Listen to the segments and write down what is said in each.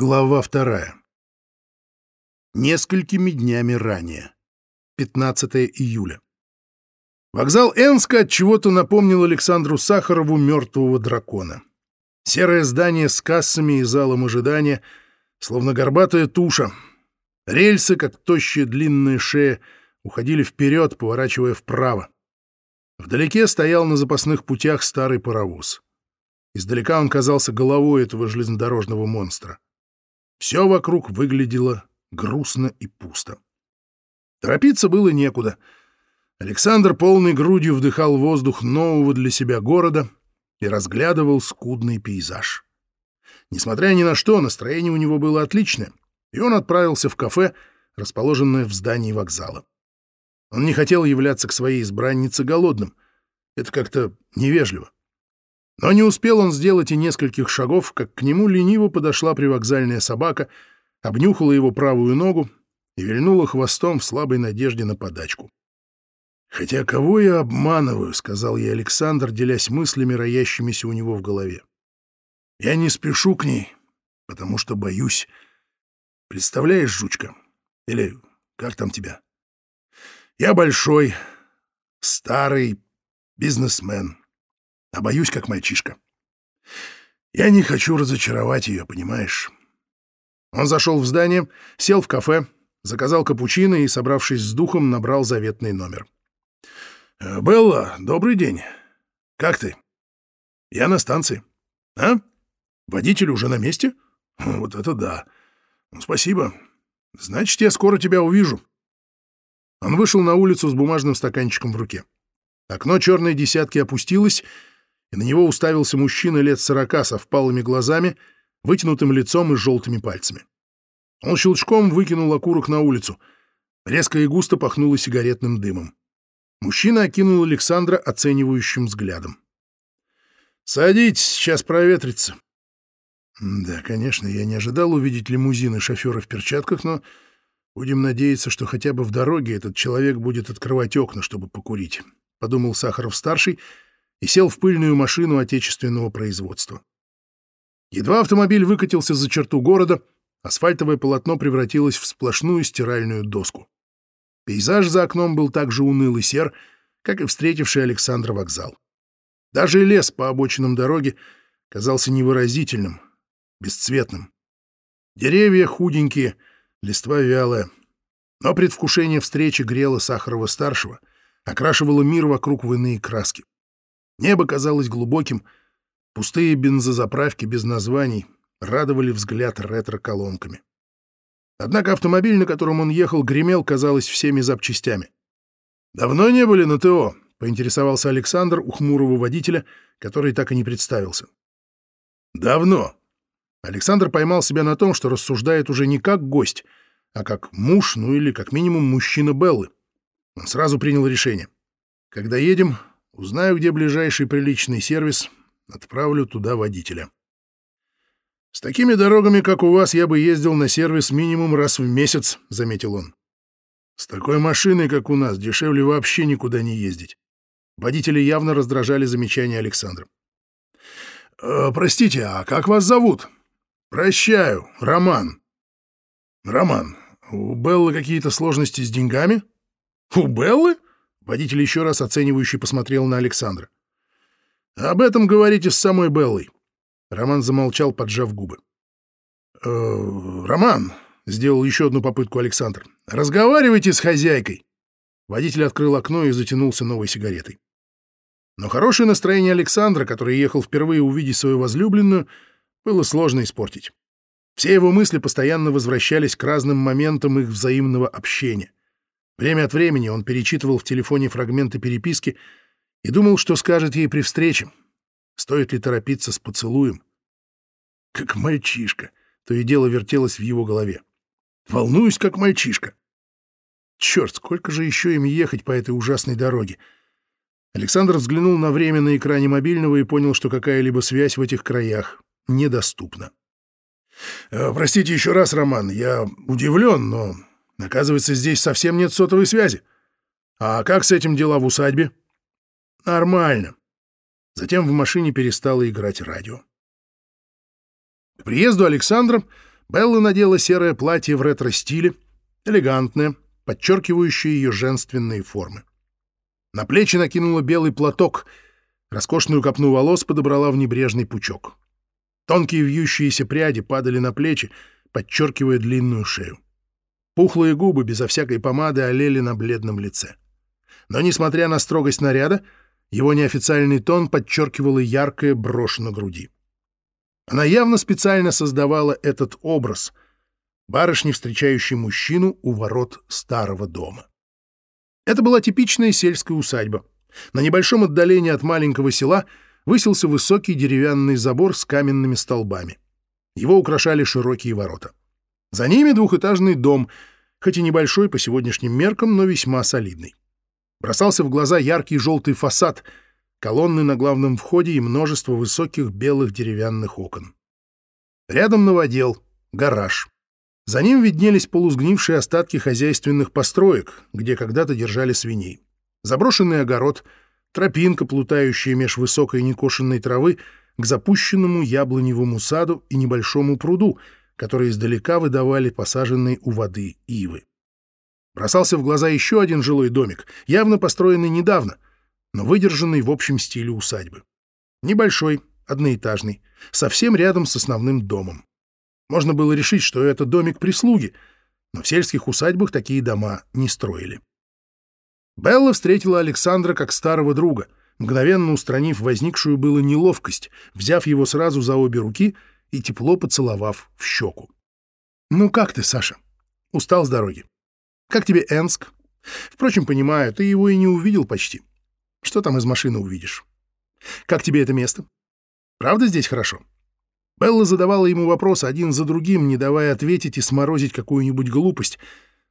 Глава вторая. Несколькими днями ранее. 15 июля. Вокзал Энска от чего-то напомнил Александру Сахарову мертвого дракона. Серое здание с кассами и залом ожидания, словно горбатая туша. Рельсы, как тощая длинная шея, уходили вперед, поворачивая вправо. Вдалеке стоял на запасных путях старый паровоз. Издалека он казался головой этого железнодорожного монстра. Все вокруг выглядело грустно и пусто. Торопиться было некуда. Александр полной грудью вдыхал воздух нового для себя города и разглядывал скудный пейзаж. Несмотря ни на что, настроение у него было отличное, и он отправился в кафе, расположенное в здании вокзала. Он не хотел являться к своей избраннице голодным. Это как-то невежливо. Но не успел он сделать и нескольких шагов, как к нему лениво подошла привокзальная собака, обнюхала его правую ногу и вильнула хвостом в слабой надежде на подачку. «Хотя кого я обманываю?» — сказал ей Александр, делясь мыслями, роящимися у него в голове. «Я не спешу к ней, потому что боюсь. Представляешь, жучка? Или как там тебя? Я большой, старый бизнесмен а боюсь, как мальчишка. Я не хочу разочаровать ее, понимаешь? Он зашел в здание, сел в кафе, заказал капучино и, собравшись с духом, набрал заветный номер. «Э, «Белла, добрый день. Как ты?» «Я на станции». «А? Водитель уже на месте?» «Вот это да. Ну, спасибо. Значит, я скоро тебя увижу». Он вышел на улицу с бумажным стаканчиком в руке. Окно черной десятки опустилось, и на него уставился мужчина лет сорока со впалыми глазами, вытянутым лицом и желтыми пальцами. Он щелчком выкинул окурок на улицу. Резко и густо пахнуло сигаретным дымом. Мужчина окинул Александра оценивающим взглядом. «Садитесь, сейчас проветрится». Да, конечно, я не ожидал увидеть лимузин и шофера в перчатках, но будем надеяться, что хотя бы в дороге этот человек будет открывать окна, чтобы покурить, — подумал Сахаров-старший, — и сел в пыльную машину отечественного производства. Едва автомобиль выкатился за черту города, асфальтовое полотно превратилось в сплошную стиральную доску. Пейзаж за окном был так же уныл и сер, как и встретивший Александра вокзал. Даже лес по обочинам дороги казался невыразительным, бесцветным. Деревья худенькие, листва вялая. Но предвкушение встречи грело Сахарова-старшего, окрашивало мир вокруг в иные краски. Небо казалось глубоким, пустые бензозаправки без названий радовали взгляд ретро-колонками. Однако автомобиль, на котором он ехал, гремел, казалось, всеми запчастями. «Давно не были на ТО?» — поинтересовался Александр у хмурого водителя, который так и не представился. «Давно». Александр поймал себя на том, что рассуждает уже не как гость, а как муж, ну или как минимум мужчина Беллы. Он сразу принял решение. «Когда едем, Узнаю, где ближайший приличный сервис, отправлю туда водителя. «С такими дорогами, как у вас, я бы ездил на сервис минимум раз в месяц», — заметил он. «С такой машиной, как у нас, дешевле вообще никуда не ездить». Водители явно раздражали замечания Александра. «Э, «Простите, а как вас зовут?» «Прощаю, Роман». «Роман, у Беллы какие-то сложности с деньгами?» «У Беллы?» Водитель еще раз оценивающе посмотрел на Александра. «Об этом говорите с самой Беллой». Роман замолчал, поджав губы. «Э, «Роман», — сделал еще одну попытку Александр, — «разговаривайте с хозяйкой». Водитель открыл окно и затянулся новой сигаретой. Но хорошее настроение Александра, который ехал впервые увидеть свою возлюбленную, было сложно испортить. Все его мысли постоянно возвращались к разным моментам их взаимного общения. Время от времени он перечитывал в телефоне фрагменты переписки и думал, что скажет ей при встрече. Стоит ли торопиться с поцелуем? Как мальчишка, то и дело вертелось в его голове. Волнуюсь, как мальчишка. Черт, сколько же еще им ехать по этой ужасной дороге? Александр взглянул на время на экране мобильного и понял, что какая-либо связь в этих краях недоступна. «Э, «Простите еще раз, Роман, я удивлен, но Оказывается, здесь совсем нет сотовой связи. А как с этим дела в усадьбе? Нормально. Затем в машине перестало играть радио. К приезду Александра Белла надела серое платье в ретро-стиле, элегантное, подчеркивающее ее женственные формы. На плечи накинула белый платок, роскошную копну волос подобрала в небрежный пучок. Тонкие вьющиеся пряди падали на плечи, подчеркивая длинную шею. Пухлые губы безо всякой помады олели на бледном лице. Но, несмотря на строгость наряда, его неофициальный тон подчеркивал и яркая брошь на груди. Она явно специально создавала этот образ — барышни, встречающей мужчину у ворот старого дома. Это была типичная сельская усадьба. На небольшом отдалении от маленького села высился высокий деревянный забор с каменными столбами. Его украшали широкие ворота. За ними двухэтажный дом, хоть и небольшой по сегодняшним меркам, но весьма солидный. Бросался в глаза яркий желтый фасад, колонны на главном входе и множество высоких белых деревянных окон. Рядом новодел, гараж. За ним виднелись полусгнившие остатки хозяйственных построек, где когда-то держали свиней. Заброшенный огород, тропинка, плутающая меж высокой некошенной травы, к запущенному яблоневому саду и небольшому пруду, которые издалека выдавали посаженные у воды ивы. Бросался в глаза еще один жилой домик, явно построенный недавно, но выдержанный в общем стиле усадьбы. Небольшой, одноэтажный, совсем рядом с основным домом. Можно было решить, что это домик прислуги, но в сельских усадьбах такие дома не строили. Белла встретила Александра как старого друга, мгновенно устранив возникшую было неловкость, взяв его сразу за обе руки и тепло поцеловав в щеку. «Ну как ты, Саша? Устал с дороги?» Как тебе Энск? Впрочем, понимаю, ты его и не увидел почти. Что там из машины увидишь? Как тебе это место? Правда здесь хорошо? Белла задавала ему вопросы один за другим, не давая ответить и сморозить какую-нибудь глупость,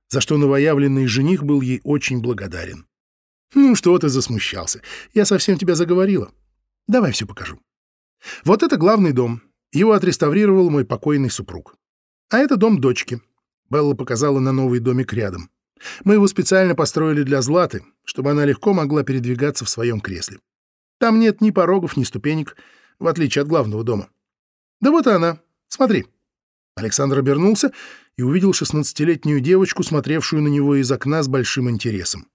за что новоявленный жених был ей очень благодарен. «Ну что ты засмущался? Я совсем тебя заговорила. Давай все покажу. Вот это главный дом. Его отреставрировал мой покойный супруг. А это дом дочки. Белла показала на новый домик рядом. Мы его специально построили для Златы, чтобы она легко могла передвигаться в своем кресле. Там нет ни порогов, ни ступенек, в отличие от главного дома. Да вот она. Смотри. Александр обернулся и увидел шестнадцатилетнюю девочку, смотревшую на него из окна с большим интересом.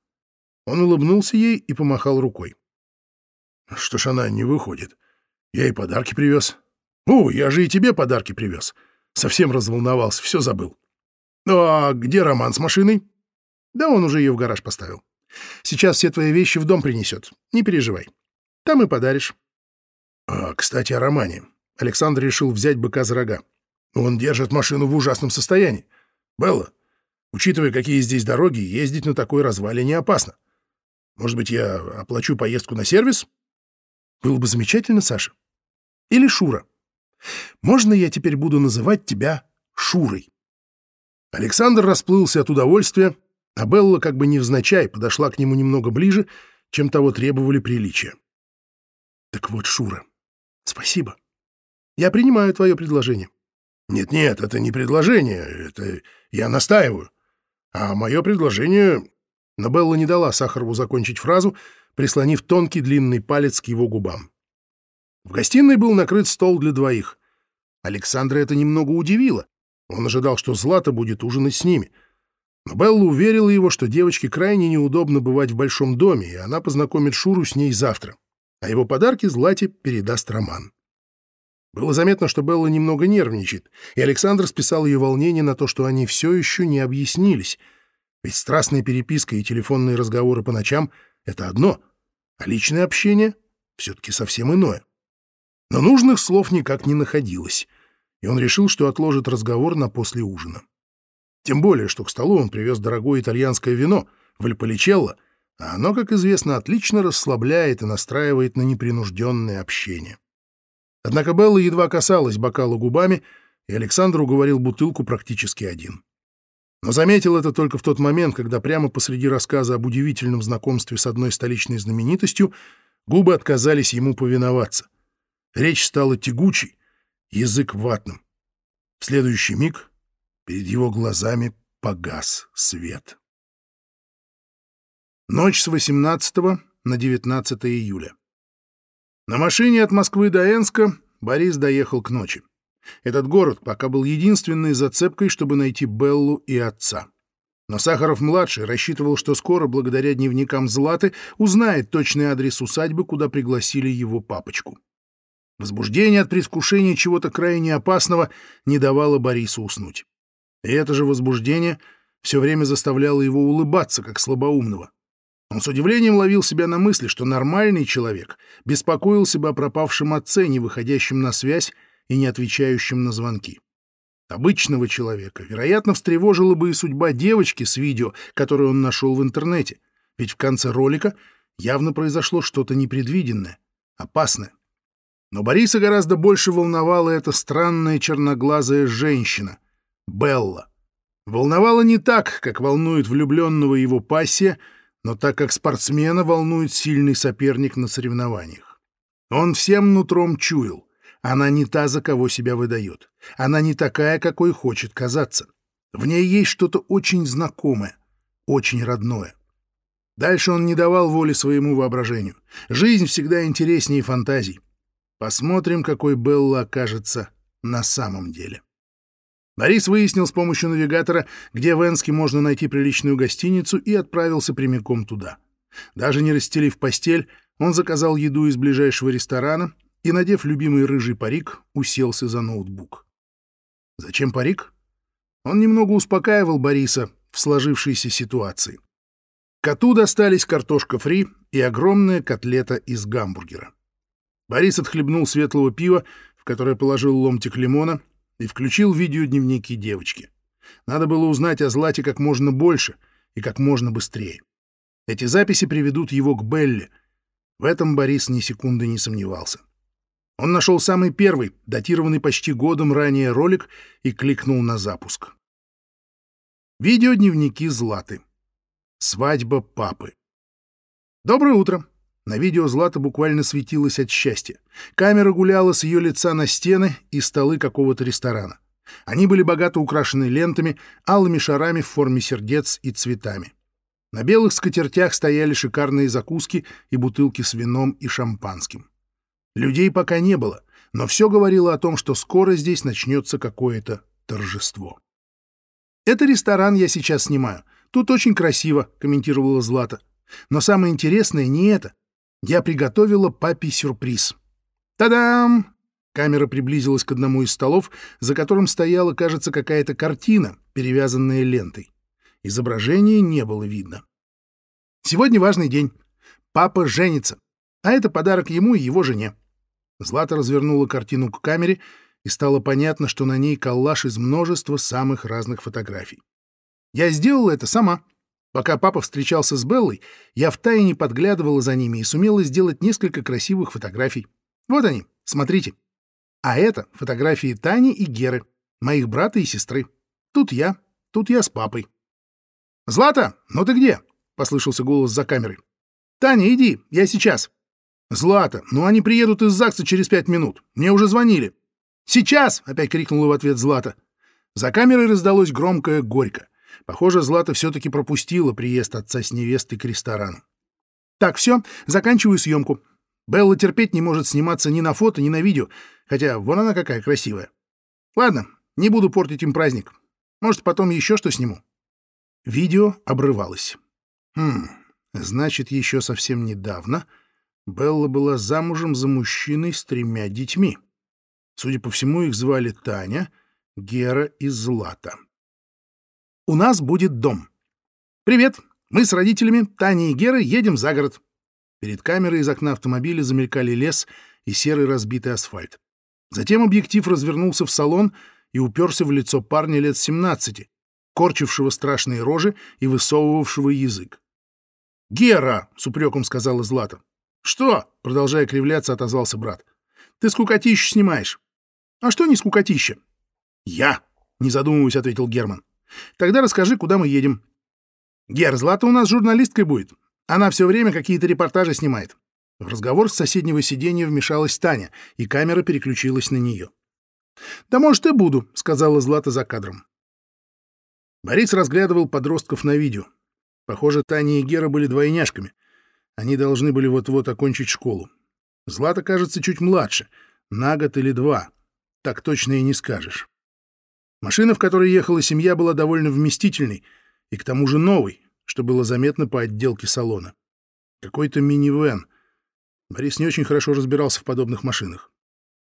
Он улыбнулся ей и помахал рукой. Что ж она не выходит? Я ей подарки привез. О, я же и тебе подарки привез. Совсем разволновался, все забыл. «Ну а где Роман с машиной?» «Да он уже ее в гараж поставил. Сейчас все твои вещи в дом принесет. Не переживай. Там и подаришь». А, «Кстати, о Романе. Александр решил взять быка за рога. Он держит машину в ужасном состоянии. Белла, учитывая, какие здесь дороги, ездить на такой развале не опасно. Может быть, я оплачу поездку на сервис?» «Было бы замечательно, Саша. Или Шура. Можно я теперь буду называть тебя Шурой?» Александр расплылся от удовольствия, а Белла как бы невзначай подошла к нему немного ближе, чем того требовали приличия. «Так вот, Шура, спасибо. Я принимаю твое предложение». «Нет-нет, это не предложение, это я настаиваю. А мое предложение...» Но Белла не дала Сахарову закончить фразу, прислонив тонкий длинный палец к его губам. В гостиной был накрыт стол для двоих. Александра это немного удивило, он ожидал, что Злата будет ужинать с ними. Но Белла уверила его, что девочке крайне неудобно бывать в большом доме, и она познакомит Шуру с ней завтра, а его подарки Злате передаст Роман. Было заметно, что Белла немного нервничает, и Александр списал ее волнение на то, что они все еще не объяснились. Ведь страстная переписка и телефонные разговоры по ночам — это одно, а личное общение — все-таки совсем иное. Но нужных слов никак не находилось — и он решил, что отложит разговор на после ужина. Тем более, что к столу он привез дорогое итальянское вино, вальполичелло, а оно, как известно, отлично расслабляет и настраивает на непринужденное общение. Однако Белла едва касалась бокала губами, и Александр уговорил бутылку практически один. Но заметил это только в тот момент, когда прямо посреди рассказа об удивительном знакомстве с одной столичной знаменитостью губы отказались ему повиноваться. Речь стала тягучей, язык ватным. В следующий миг перед его глазами погас свет. Ночь с 18 на 19 июля. На машине от Москвы до Энска Борис доехал к ночи. Этот город пока был единственной зацепкой, чтобы найти Беллу и отца. Но Сахаров-младший рассчитывал, что скоро, благодаря дневникам Златы, узнает точный адрес усадьбы, куда пригласили его папочку. Возбуждение от предвкушения чего-то крайне опасного не давало Борису уснуть. И это же возбуждение все время заставляло его улыбаться, как слабоумного. Он с удивлением ловил себя на мысли, что нормальный человек беспокоился бы о пропавшем отце, не выходящем на связь и не отвечающем на звонки. Обычного человека, вероятно, встревожила бы и судьба девочки с видео, которое он нашел в интернете, ведь в конце ролика явно произошло что-то непредвиденное, опасное. Но Бориса гораздо больше волновала эта странная черноглазая женщина, Белла. Волновала не так, как волнует влюбленного его пассия, но так как спортсмена волнует сильный соперник на соревнованиях. Он всем нутром чуял. Она не та, за кого себя выдает. Она не такая, какой хочет казаться. В ней есть что-то очень знакомое, очень родное. Дальше он не давал воли своему воображению. Жизнь всегда интереснее фантазий. Посмотрим, какой Белла окажется на самом деле. Борис выяснил с помощью навигатора, где в Энске можно найти приличную гостиницу, и отправился прямиком туда. Даже не расстелив постель, он заказал еду из ближайшего ресторана и, надев любимый рыжий парик, уселся за ноутбук. Зачем парик? Он немного успокаивал Бориса в сложившейся ситуации. Коту достались картошка фри и огромная котлета из гамбургера. Борис отхлебнул светлого пива, в которое положил ломтик лимона, и включил видеодневники девочки. Надо было узнать о Злате как можно больше и как можно быстрее. Эти записи приведут его к Белле. В этом Борис ни секунды не сомневался. Он нашел самый первый, датированный почти годом ранее ролик и кликнул на запуск. Видеодневники Златы. Свадьба папы. Доброе утро. На видео Злата буквально светилась от счастья. Камера гуляла с ее лица на стены и столы какого-то ресторана. Они были богато украшены лентами, алыми шарами в форме сердец и цветами. На белых скатертях стояли шикарные закуски и бутылки с вином и шампанским. Людей пока не было, но все говорило о том, что скоро здесь начнется какое-то торжество. «Это ресторан я сейчас снимаю. Тут очень красиво», — комментировала Злата. «Но самое интересное не это я приготовила папе сюрприз. Та-дам! Камера приблизилась к одному из столов, за которым стояла, кажется, какая-то картина, перевязанная лентой. Изображения не было видно. Сегодня важный день. Папа женится, а это подарок ему и его жене. Злата развернула картину к камере, и стало понятно, что на ней коллаж из множества самых разных фотографий. Я сделала это сама. Пока папа встречался с Беллой, я втайне подглядывала за ними и сумела сделать несколько красивых фотографий. Вот они, смотрите. А это фотографии Тани и Геры, моих брата и сестры. Тут я, тут я с папой. «Злата, ну ты где?» — послышался голос за камерой. «Таня, иди, я сейчас». «Злата, ну они приедут из ЗАГСа через пять минут. Мне уже звонили». «Сейчас!» — опять крикнула в ответ Злата. За камерой раздалось громкое «горько». Похоже, Злата все-таки пропустила приезд отца с невестой к ресторану. «Так, все, заканчиваю съемку. Белла терпеть не может сниматься ни на фото, ни на видео, хотя вон она какая красивая. Ладно, не буду портить им праздник. Может, потом еще что сниму». Видео обрывалось. Хм, значит, еще совсем недавно Белла была замужем за мужчиной с тремя детьми. Судя по всему, их звали Таня, Гера и Злата. У нас будет дом. Привет, мы с родителями, Таней и Герой, едем за город. Перед камерой из окна автомобиля замелькали лес и серый разбитый асфальт. Затем объектив развернулся в салон и уперся в лицо парня лет 17, корчившего страшные рожи и высовывавшего язык. «Гера!» — с упреком сказала Злата. «Что?» — продолжая кривляться, отозвался брат. «Ты скукотищу снимаешь». «А что не скукотища?» «Я!» — не задумываясь, ответил Герман. Тогда расскажи, куда мы едем. Гер, Злата у нас журналисткой будет. Она все время какие-то репортажи снимает. В разговор с соседнего сиденья вмешалась Таня, и камера переключилась на нее. «Да, может, и буду», — сказала Злата за кадром. Борис разглядывал подростков на видео. Похоже, Таня и Гера были двойняшками. Они должны были вот-вот окончить школу. Злата, кажется, чуть младше, на год или два. так точно и не скажешь. Машина, в которой ехала семья, была довольно вместительной и к тому же новой, что было заметно по отделке салона. Какой-то минивэн. Борис не очень хорошо разбирался в подобных машинах.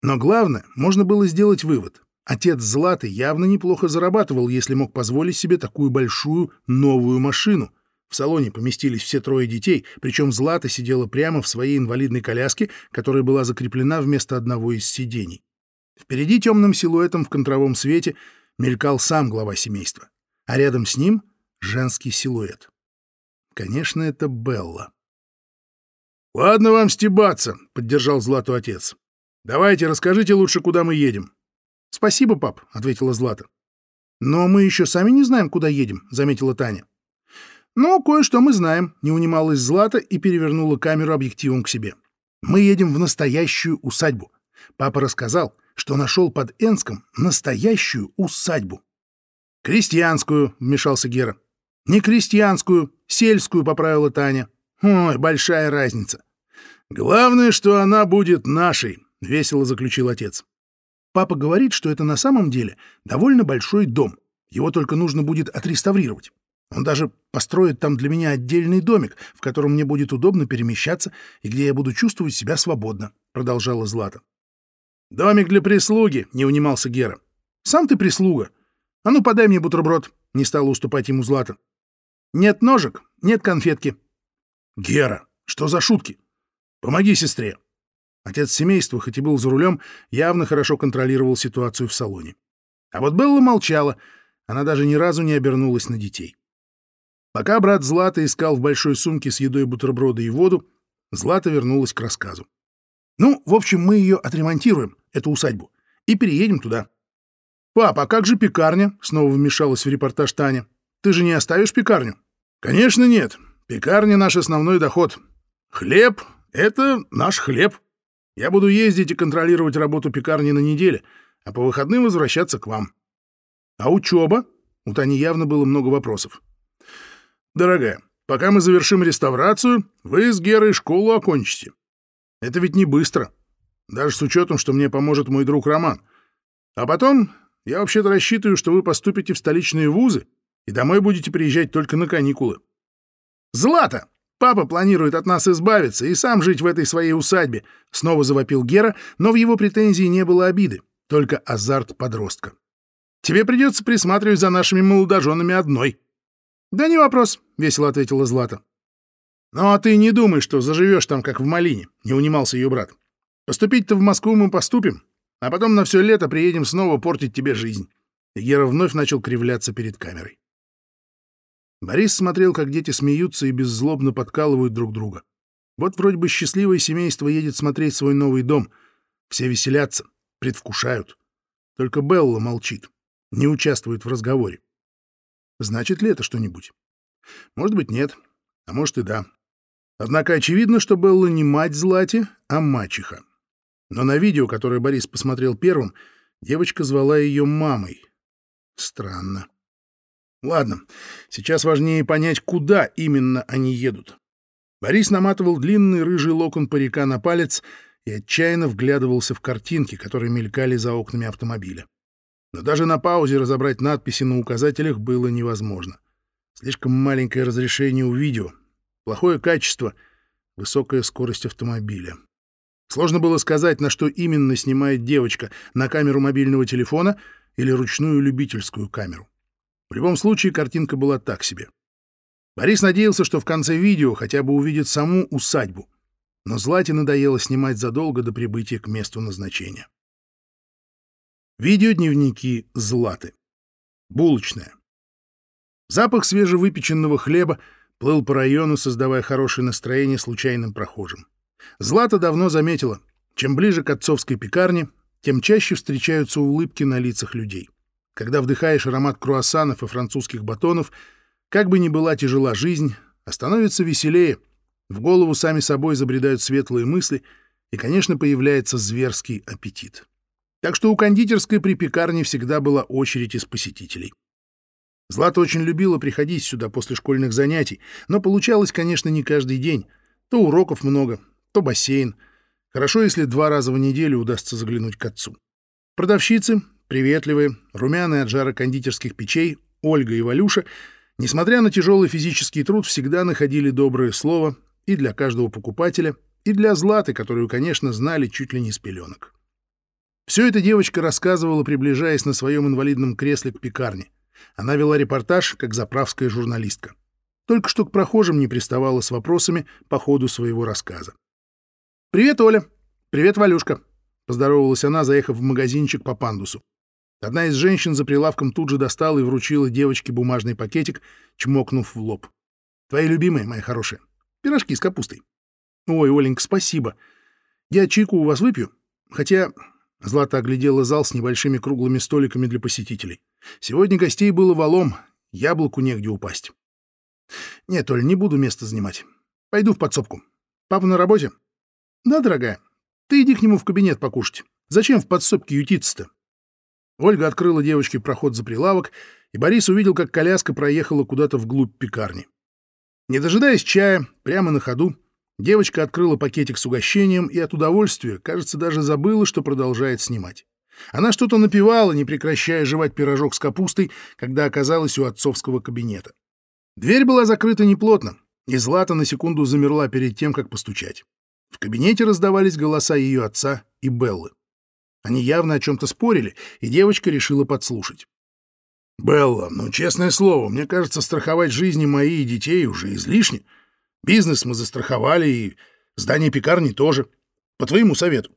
Но главное, можно было сделать вывод. Отец Златы явно неплохо зарабатывал, если мог позволить себе такую большую новую машину. В салоне поместились все трое детей, причем Злата сидела прямо в своей инвалидной коляске, которая была закреплена вместо одного из сидений. Впереди темным силуэтом в контровом свете мелькал сам глава семейства, а рядом с ним — женский силуэт. Конечно, это Белла. «Ладно вам стебаться», — поддержал Злату отец. «Давайте, расскажите лучше, куда мы едем». «Спасибо, пап», — ответила Злата. «Но мы еще сами не знаем, куда едем», — заметила Таня. «Ну, кое-что мы знаем», — не унималась Злата и перевернула камеру объективом к себе. «Мы едем в настоящую усадьбу. Папа рассказал, что нашел под Энском настоящую усадьбу». «Крестьянскую», — вмешался Гера. «Не крестьянскую, сельскую», — поправила Таня. «Ой, большая разница». «Главное, что она будет нашей», — весело заключил отец. Папа говорит, что это на самом деле довольно большой дом. Его только нужно будет отреставрировать. Он даже построит там для меня отдельный домик, в котором мне будет удобно перемещаться и где я буду чувствовать себя свободно», — продолжала Злата. «Домик для прислуги», — не унимался Гера. «Сам ты прислуга. А ну, подай мне бутерброд», — не стала уступать ему Злата. «Нет ножек, нет конфетки». «Гера, что за шутки? Помоги сестре». Отец семейства, хоть и был за рулем, явно хорошо контролировал ситуацию в салоне. А вот Белла молчала, она даже ни разу не обернулась на детей. Пока брат Злата искал в большой сумке с едой бутерброды и воду, Злата вернулась к рассказу. «Ну, в общем, мы ее отремонтируем, эту усадьбу, и переедем туда». «Пап, а как же пекарня?» — снова вмешалась в репортаж Таня. «Ты же не оставишь пекарню?» «Конечно нет. Пекарня — наш основной доход. Хлеб — это наш хлеб. Я буду ездить и контролировать работу пекарни на неделе, а по выходным возвращаться к вам». «А учеба?» — у Тани явно было много вопросов. Дорогая, пока мы завершим реставрацию, вы с Герой школу окончите. Это ведь не быстро. Даже с учетом, что мне поможет мой друг Роман. А потом я вообще-то рассчитываю, что вы поступите в столичные вузы и домой будете приезжать только на каникулы. Злата! Папа планирует от нас избавиться и сам жить в этой своей усадьбе, снова завопил Гера, но в его претензии не было обиды, только азарт подростка. Тебе придется присматривать за нашими молодоженами одной. «Да не вопрос», — весело ответила Злата. «Ну а ты не думай, что заживешь там, как в Малине», — не унимался ее брат. «Поступить-то в Москву мы поступим, а потом на все лето приедем снова портить тебе жизнь». И Гера вновь начал кривляться перед камерой. Борис смотрел, как дети смеются и беззлобно подкалывают друг друга. Вот вроде бы счастливое семейство едет смотреть свой новый дом. Все веселятся, предвкушают. Только Белла молчит, не участвует в разговоре. Значит ли это что-нибудь? Может быть, нет. А может и да. Однако очевидно, что Белла не мать Злати, а мачеха. Но на видео, которое Борис посмотрел первым, девочка звала ее мамой. Странно. Ладно, сейчас важнее понять, куда именно они едут. Борис наматывал длинный рыжий локон парика на палец и отчаянно вглядывался в картинки, которые мелькали за окнами автомобиля. Но даже на паузе разобрать надписи на указателях было невозможно. Слишком маленькое разрешение у видео, плохое качество, высокая скорость автомобиля. Сложно было сказать, на что именно снимает девочка, на камеру мобильного телефона или ручную любительскую камеру. В любом случае, картинка была так себе. Борис надеялся, что в конце видео хотя бы увидит саму усадьбу. Но Злате надоело снимать задолго до прибытия к месту назначения. Видеодневники Златы. Булочная. Запах свежевыпеченного хлеба плыл по району, создавая хорошее настроение случайным прохожим. Злата давно заметила, чем ближе к отцовской пекарне, тем чаще встречаются улыбки на лицах людей. Когда вдыхаешь аромат круассанов и французских батонов, как бы ни была тяжела жизнь, а становится веселее, в голову сами собой забредают светлые мысли, и, конечно, появляется зверский аппетит. Так что у кондитерской при пекарне всегда была очередь из посетителей. Злата очень любила приходить сюда после школьных занятий, но получалось, конечно, не каждый день. То уроков много, то бассейн. Хорошо, если два раза в неделю удастся заглянуть к отцу. Продавщицы, приветливые, румяные от жара кондитерских печей, Ольга и Валюша, несмотря на тяжелый физический труд, всегда находили доброе слово и для каждого покупателя, и для Златы, которую, конечно, знали чуть ли не с пеленок. Все это девочка рассказывала, приближаясь на своем инвалидном кресле к пекарне. Она вела репортаж, как заправская журналистка. Только что к прохожим не приставала с вопросами по ходу своего рассказа. «Привет, Оля! Привет, Валюшка!» — поздоровалась она, заехав в магазинчик по пандусу. Одна из женщин за прилавком тут же достала и вручила девочке бумажный пакетик, чмокнув в лоб. «Твои любимые, моя хорошая. Пирожки с капустой». «Ой, Оленька, спасибо. Я чайку у вас выпью. Хотя Злата оглядела зал с небольшими круглыми столиками для посетителей. Сегодня гостей было валом, яблоку негде упасть. Нет, Оль, не буду место занимать. Пойду в подсобку. Папа на работе? Да, дорогая. Ты иди к нему в кабинет покушать. Зачем в подсобке ютиться-то? Ольга открыла девочке проход за прилавок, и Борис увидел, как коляска проехала куда-то вглубь пекарни. Не дожидаясь чая, прямо на ходу, Девочка открыла пакетик с угощением и от удовольствия, кажется, даже забыла, что продолжает снимать. Она что-то напевала, не прекращая жевать пирожок с капустой, когда оказалась у отцовского кабинета. Дверь была закрыта неплотно, и Злата на секунду замерла перед тем, как постучать. В кабинете раздавались голоса ее отца и Беллы. Они явно о чем-то спорили, и девочка решила подслушать. «Белла, ну, честное слово, мне кажется, страховать жизни мои и детей уже излишне», Бизнес мы застраховали, и здание пекарни тоже. По твоему совету.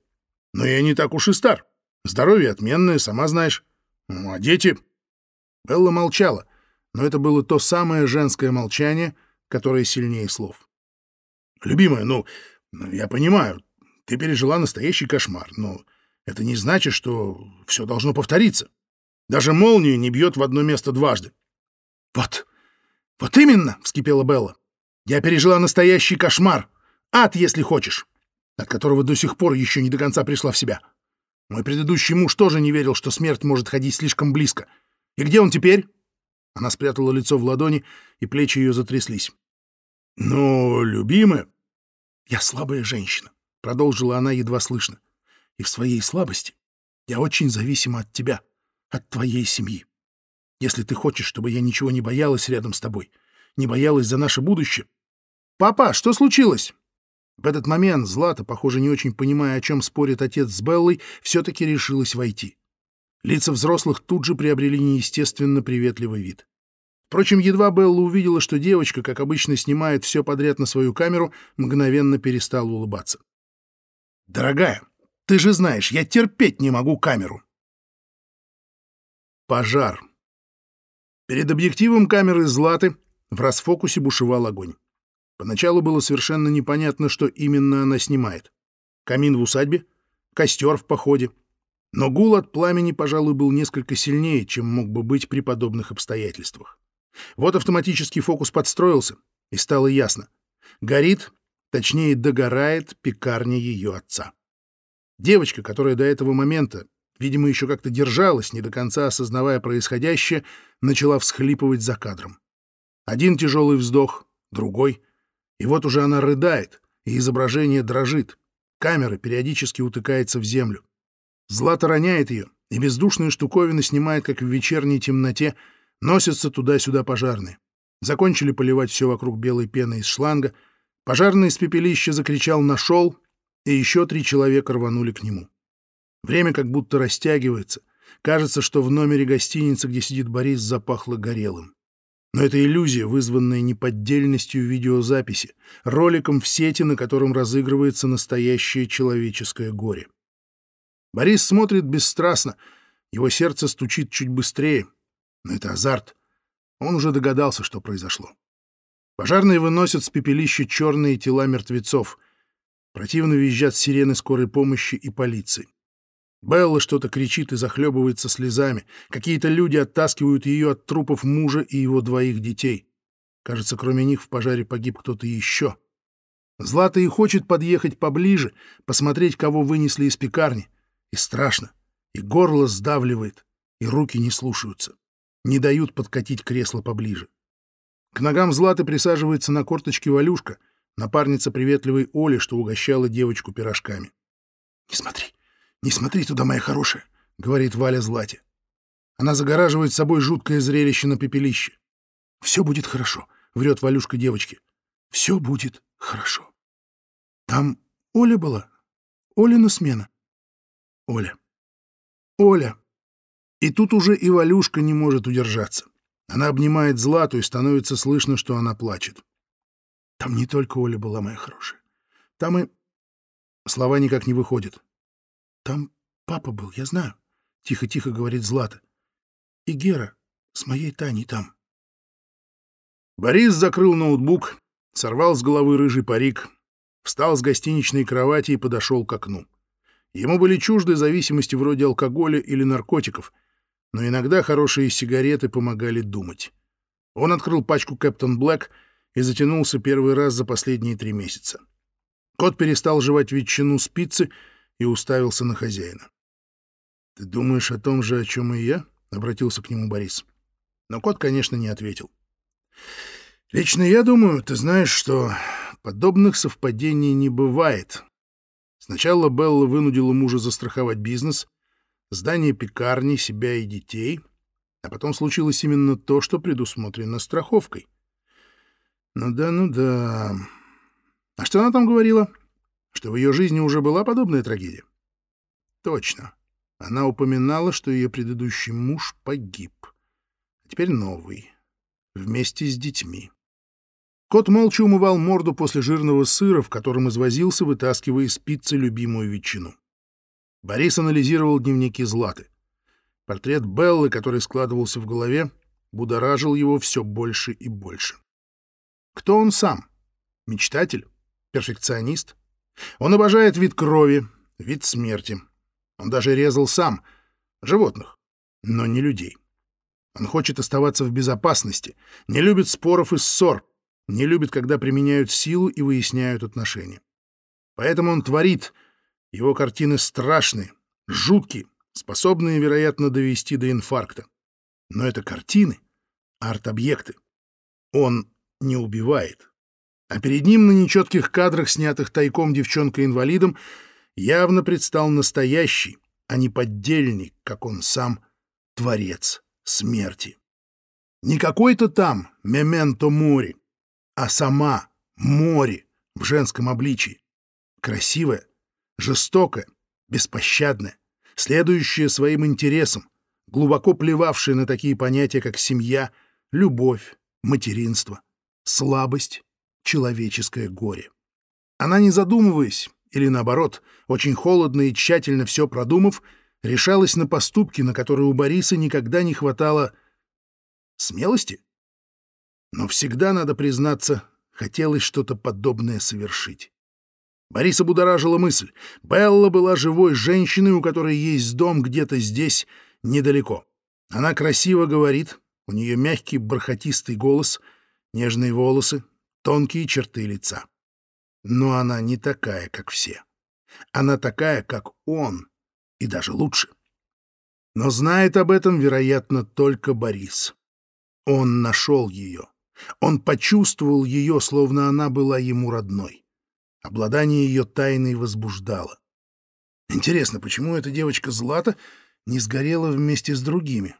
Но я не так уж и стар. Здоровье отменное, сама знаешь. Ну, а дети...» Белла молчала, но это было то самое женское молчание, которое сильнее слов. «Любимая, ну, я понимаю, ты пережила настоящий кошмар, но это не значит, что все должно повториться. Даже молния не бьет в одно место дважды». «Вот, вот именно!» — вскипела Белла. Я пережила настоящий кошмар. Ад, если хочешь, от которого до сих пор еще не до конца пришла в себя. Мой предыдущий муж тоже не верил, что смерть может ходить слишком близко. И где он теперь? Она спрятала лицо в ладони, и плечи ее затряслись. «Ну, любимая...» «Я слабая женщина», — продолжила она едва слышно. «И в своей слабости я очень зависима от тебя, от твоей семьи. Если ты хочешь, чтобы я ничего не боялась рядом с тобой, не боялась за наше будущее, «Папа, что случилось?» В этот момент Злата, похоже, не очень понимая, о чем спорит отец с Беллой, все-таки решилась войти. Лица взрослых тут же приобрели неестественно приветливый вид. Впрочем, едва Белла увидела, что девочка, как обычно, снимает все подряд на свою камеру, мгновенно перестала улыбаться. «Дорогая, ты же знаешь, я терпеть не могу камеру!» Пожар. Перед объективом камеры Златы в расфокусе бушевал огонь. Поначалу было совершенно непонятно, что именно она снимает. Камин в усадьбе? Костер в походе? Но гул от пламени, пожалуй, был несколько сильнее, чем мог бы быть при подобных обстоятельствах. Вот автоматический фокус подстроился, и стало ясно. Горит, точнее, догорает пекарня ее отца. Девочка, которая до этого момента, видимо, еще как-то держалась, не до конца осознавая происходящее, начала всхлипывать за кадром. Один тяжелый вздох, другой — и вот уже она рыдает, и изображение дрожит. Камера периодически утыкается в землю. Злата роняет ее, и бездушную штуковину снимает, как в вечерней темноте, носятся туда-сюда пожарные. Закончили поливать все вокруг белой пеной из шланга. Пожарный из пепелища закричал «Нашел!», и еще три человека рванули к нему. Время как будто растягивается. Кажется, что в номере гостиницы, где сидит Борис, запахло горелым. Но это иллюзия, вызванная неподдельностью видеозаписи, роликом в сети, на котором разыгрывается настоящее человеческое горе. Борис смотрит бесстрастно, его сердце стучит чуть быстрее. Но это азарт. Он уже догадался, что произошло. Пожарные выносят с пепелища черные тела мертвецов. Противно визжат сирены скорой помощи и полиции. Белла что-то кричит и захлебывается слезами. Какие-то люди оттаскивают ее от трупов мужа и его двоих детей. Кажется, кроме них в пожаре погиб кто-то еще. Злата и хочет подъехать поближе, посмотреть, кого вынесли из пекарни. И страшно, и горло сдавливает, и руки не слушаются. Не дают подкатить кресло поближе. К ногам Златы присаживается на корточке Валюшка, напарница приветливой Оли, что угощала девочку пирожками. — Не смотри, «Не смотри туда, моя хорошая!» — говорит Валя Злате. Она загораживает собой жуткое зрелище на пепелище. «Все будет хорошо», — врет Валюшка девочке. «Все будет хорошо». Там Оля была. Олина смена. Оля. Оля. И тут уже и Валюшка не может удержаться. Она обнимает Злату, и становится слышно, что она плачет. Там не только Оля была моя хорошая. Там и... Слова никак не выходят. Там папа был, я знаю. Тихо-тихо говорит Злата. И Гера с моей Таней там. Борис закрыл ноутбук, сорвал с головы рыжий парик, встал с гостиничной кровати и подошел к окну. Ему были чужды зависимости вроде алкоголя или наркотиков, но иногда хорошие сигареты помогали думать. Он открыл пачку «Кэптон Блэк» и затянулся первый раз за последние три месяца. Кот перестал жевать ветчину с пиццы и уставился на хозяина. «Ты думаешь о том же, о чем и я?» — обратился к нему Борис. Но кот, конечно, не ответил. «Лично я думаю, ты знаешь, что подобных совпадений не бывает. Сначала Белла вынудила мужа застраховать бизнес, здание пекарни, себя и детей, а потом случилось именно то, что предусмотрено страховкой. Ну да, ну да. А что она там говорила? Что в ее жизни уже была подобная трагедия? Точно. Она упоминала, что ее предыдущий муж погиб. А теперь новый. Вместе с детьми. Кот молча умывал морду после жирного сыра, в котором извозился, вытаскивая из пиццы любимую ветчину. Борис анализировал дневники Златы. Портрет Беллы, который складывался в голове, будоражил его все больше и больше. Кто он сам? Мечтатель? Перфекционист? Он обожает вид крови, вид смерти. Он даже резал сам животных, но не людей. Он хочет оставаться в безопасности, не любит споров и ссор, не любит, когда применяют силу и выясняют отношения. Поэтому он творит. Его картины страшные, жуткие, способные, вероятно, довести до инфаркта. Но это картины, арт-объекты. Он не убивает. А перед ним на нечетких кадрах, снятых тайком девчонкой-инвалидом, явно предстал настоящий, а не поддельный, как он сам, творец смерти. Не какой-то там мементо мори, а сама море в женском обличии. Красивая, жестокая, беспощадная, следующая своим интересам, глубоко плевавшая на такие понятия, как семья, любовь, материнство, слабость, человеческое горе. Она, не задумываясь, или наоборот, очень холодно и тщательно все продумав, решалась на поступки, на которые у Бориса никогда не хватало смелости. Но всегда, надо признаться, хотелось что-то подобное совершить. Бориса будоражила мысль. Белла была живой женщиной, у которой есть дом где-то здесь, недалеко. Она красиво говорит, у нее мягкий бархатистый голос, нежные волосы, тонкие черты лица. Но она не такая, как все. Она такая, как он, и даже лучше. Но знает об этом, вероятно, только Борис. Он нашел ее. Он почувствовал ее, словно она была ему родной. Обладание ее тайной возбуждало. Интересно, почему эта девочка Злата не сгорела вместе с другими?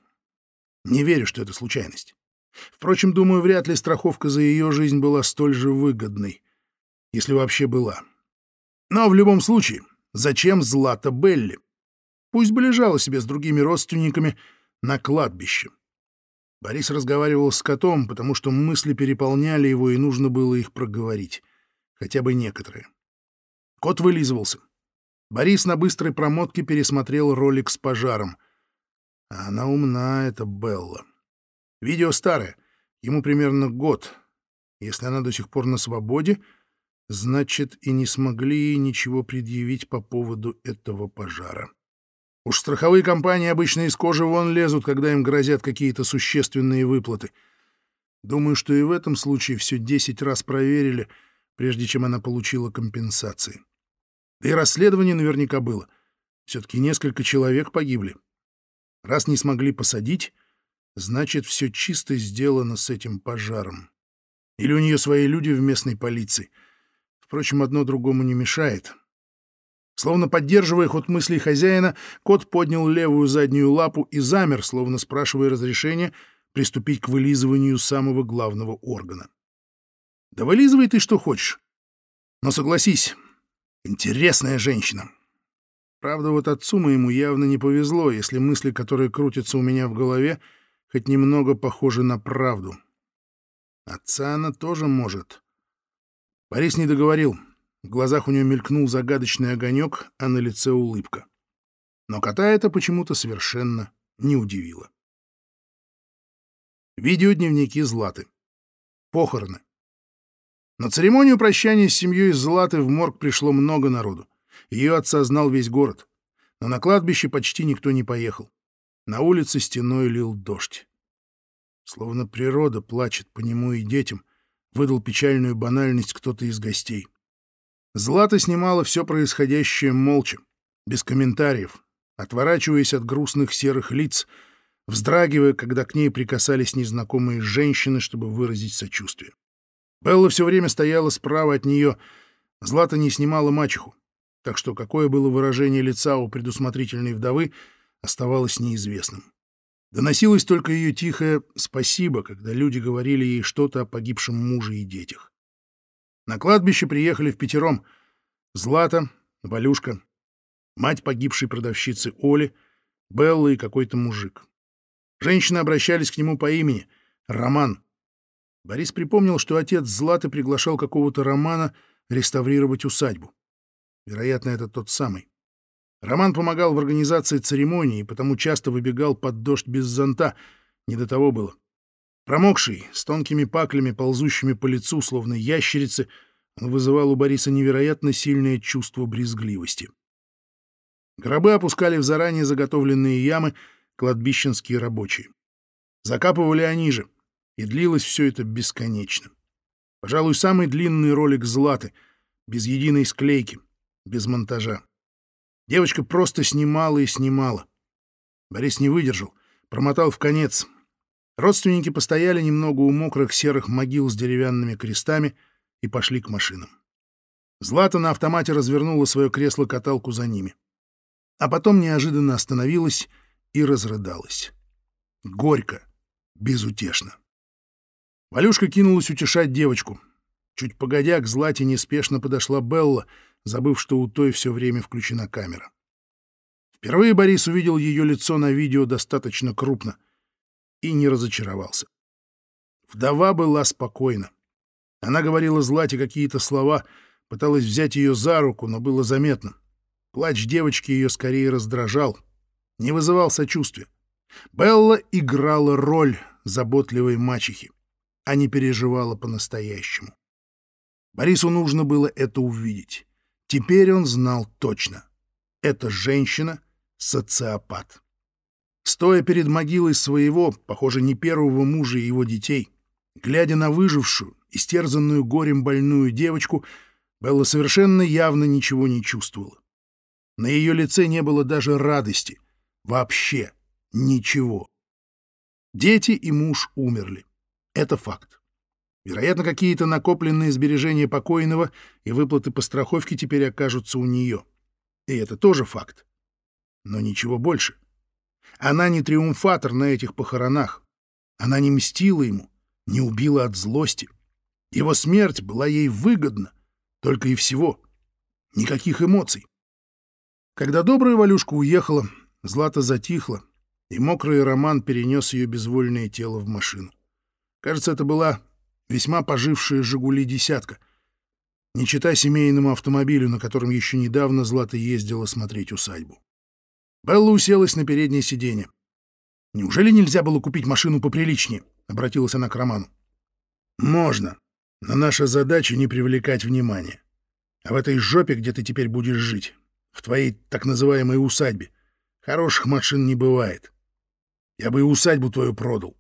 Не верю, что это случайность. Впрочем, думаю, вряд ли страховка за ее жизнь была столь же выгодной, если вообще была. Но в любом случае, зачем Злата Белли? Пусть бы лежала себе с другими родственниками на кладбище. Борис разговаривал с котом, потому что мысли переполняли его, и нужно было их проговорить. Хотя бы некоторые. Кот вылизывался. Борис на быстрой промотке пересмотрел ролик с пожаром. А она умна, это Белла. Видео старое, ему примерно год. Если она до сих пор на свободе, значит, и не смогли ничего предъявить по поводу этого пожара. Уж страховые компании обычно из кожи вон лезут, когда им грозят какие-то существенные выплаты. Думаю, что и в этом случае все десять раз проверили, прежде чем она получила компенсации. Да и расследование наверняка было. Все-таки несколько человек погибли. Раз не смогли посадить, значит, все чисто сделано с этим пожаром. Или у нее свои люди в местной полиции. Впрочем, одно другому не мешает. Словно поддерживая ход мыслей хозяина, кот поднял левую заднюю лапу и замер, словно спрашивая разрешения приступить к вылизыванию самого главного органа. Да вылизывай ты что хочешь. Но согласись, интересная женщина. Правда, вот отцу моему явно не повезло, если мысли, которые крутятся у меня в голове, хоть немного похожи на правду. Отца она тоже может. Борис не договорил. В глазах у нее мелькнул загадочный огонек, а на лице улыбка. Но кота это почему-то совершенно не удивило. Видеодневники Златы. Похороны. На церемонию прощания с семьей Златы в морг пришло много народу. Ее отца знал весь город. Но на кладбище почти никто не поехал. На улице стеной лил дождь. Словно природа плачет по нему и детям, выдал печальную банальность кто-то из гостей. Злата снимала все происходящее молча, без комментариев, отворачиваясь от грустных серых лиц, вздрагивая, когда к ней прикасались незнакомые женщины, чтобы выразить сочувствие. Белла все время стояла справа от нее, Злата не снимала мачеху, так что какое было выражение лица у предусмотрительной вдовы, оставалось неизвестным. Доносилось только ее тихое «спасибо», когда люди говорили ей что-то о погибшем муже и детях. На кладбище приехали в пятером. Злата, Валюшка, мать погибшей продавщицы Оли, Белла и какой-то мужик. Женщины обращались к нему по имени — Роман. Борис припомнил, что отец Златы приглашал какого-то Романа реставрировать усадьбу. Вероятно, это тот самый. Роман помогал в организации церемонии, потому часто выбегал под дождь без зонта. Не до того было. Промокший, с тонкими паклями, ползущими по лицу, словно ящерицы, он вызывал у Бориса невероятно сильное чувство брезгливости. Гробы опускали в заранее заготовленные ямы кладбищенские рабочие. Закапывали они же, и длилось все это бесконечно. Пожалуй, самый длинный ролик Златы, без единой склейки, без монтажа. Девочка просто снимала и снимала. Борис не выдержал, промотал в конец, Родственники постояли немного у мокрых серых могил с деревянными крестами и пошли к машинам. Злата на автомате развернула свое кресло-каталку за ними. А потом неожиданно остановилась и разрыдалась. Горько, безутешно. Валюшка кинулась утешать девочку. Чуть погодя, к Злате неспешно подошла Белла, забыв, что у той все время включена камера. Впервые Борис увидел ее лицо на видео достаточно крупно и не разочаровался. Вдова была спокойна. Она говорила Злате какие-то слова, пыталась взять ее за руку, но было заметно. Плач девочки ее скорее раздражал, не вызывал сочувствия. Белла играла роль заботливой мачехи, а не переживала по-настоящему. Борису нужно было это увидеть. Теперь он знал точно. Эта женщина — социопат. Стоя перед могилой своего, похоже, не первого мужа и его детей, глядя на выжившую, истерзанную горем больную девочку, Белла совершенно явно ничего не чувствовала. На ее лице не было даже радости. Вообще ничего. Дети и муж умерли. Это факт. Вероятно, какие-то накопленные сбережения покойного и выплаты по страховке теперь окажутся у нее. И это тоже факт. Но ничего больше. Она не триумфатор на этих похоронах. Она не мстила ему, не убила от злости. Его смерть была ей выгодна, только и всего. Никаких эмоций. Когда добрая Валюшка уехала, Злата затихла, и мокрый Роман перенес ее безвольное тело в машину. Кажется, это была весьма пожившая «Жигули» десятка, не читай семейному автомобилю, на котором еще недавно Злата ездила смотреть усадьбу. Белла уселась на переднее сиденье. «Неужели нельзя было купить машину поприличнее?» — обратилась она к Роману. «Можно, но наша задача — не привлекать внимания. А в этой жопе, где ты теперь будешь жить, в твоей так называемой усадьбе, хороших машин не бывает. Я бы и усадьбу твою продал».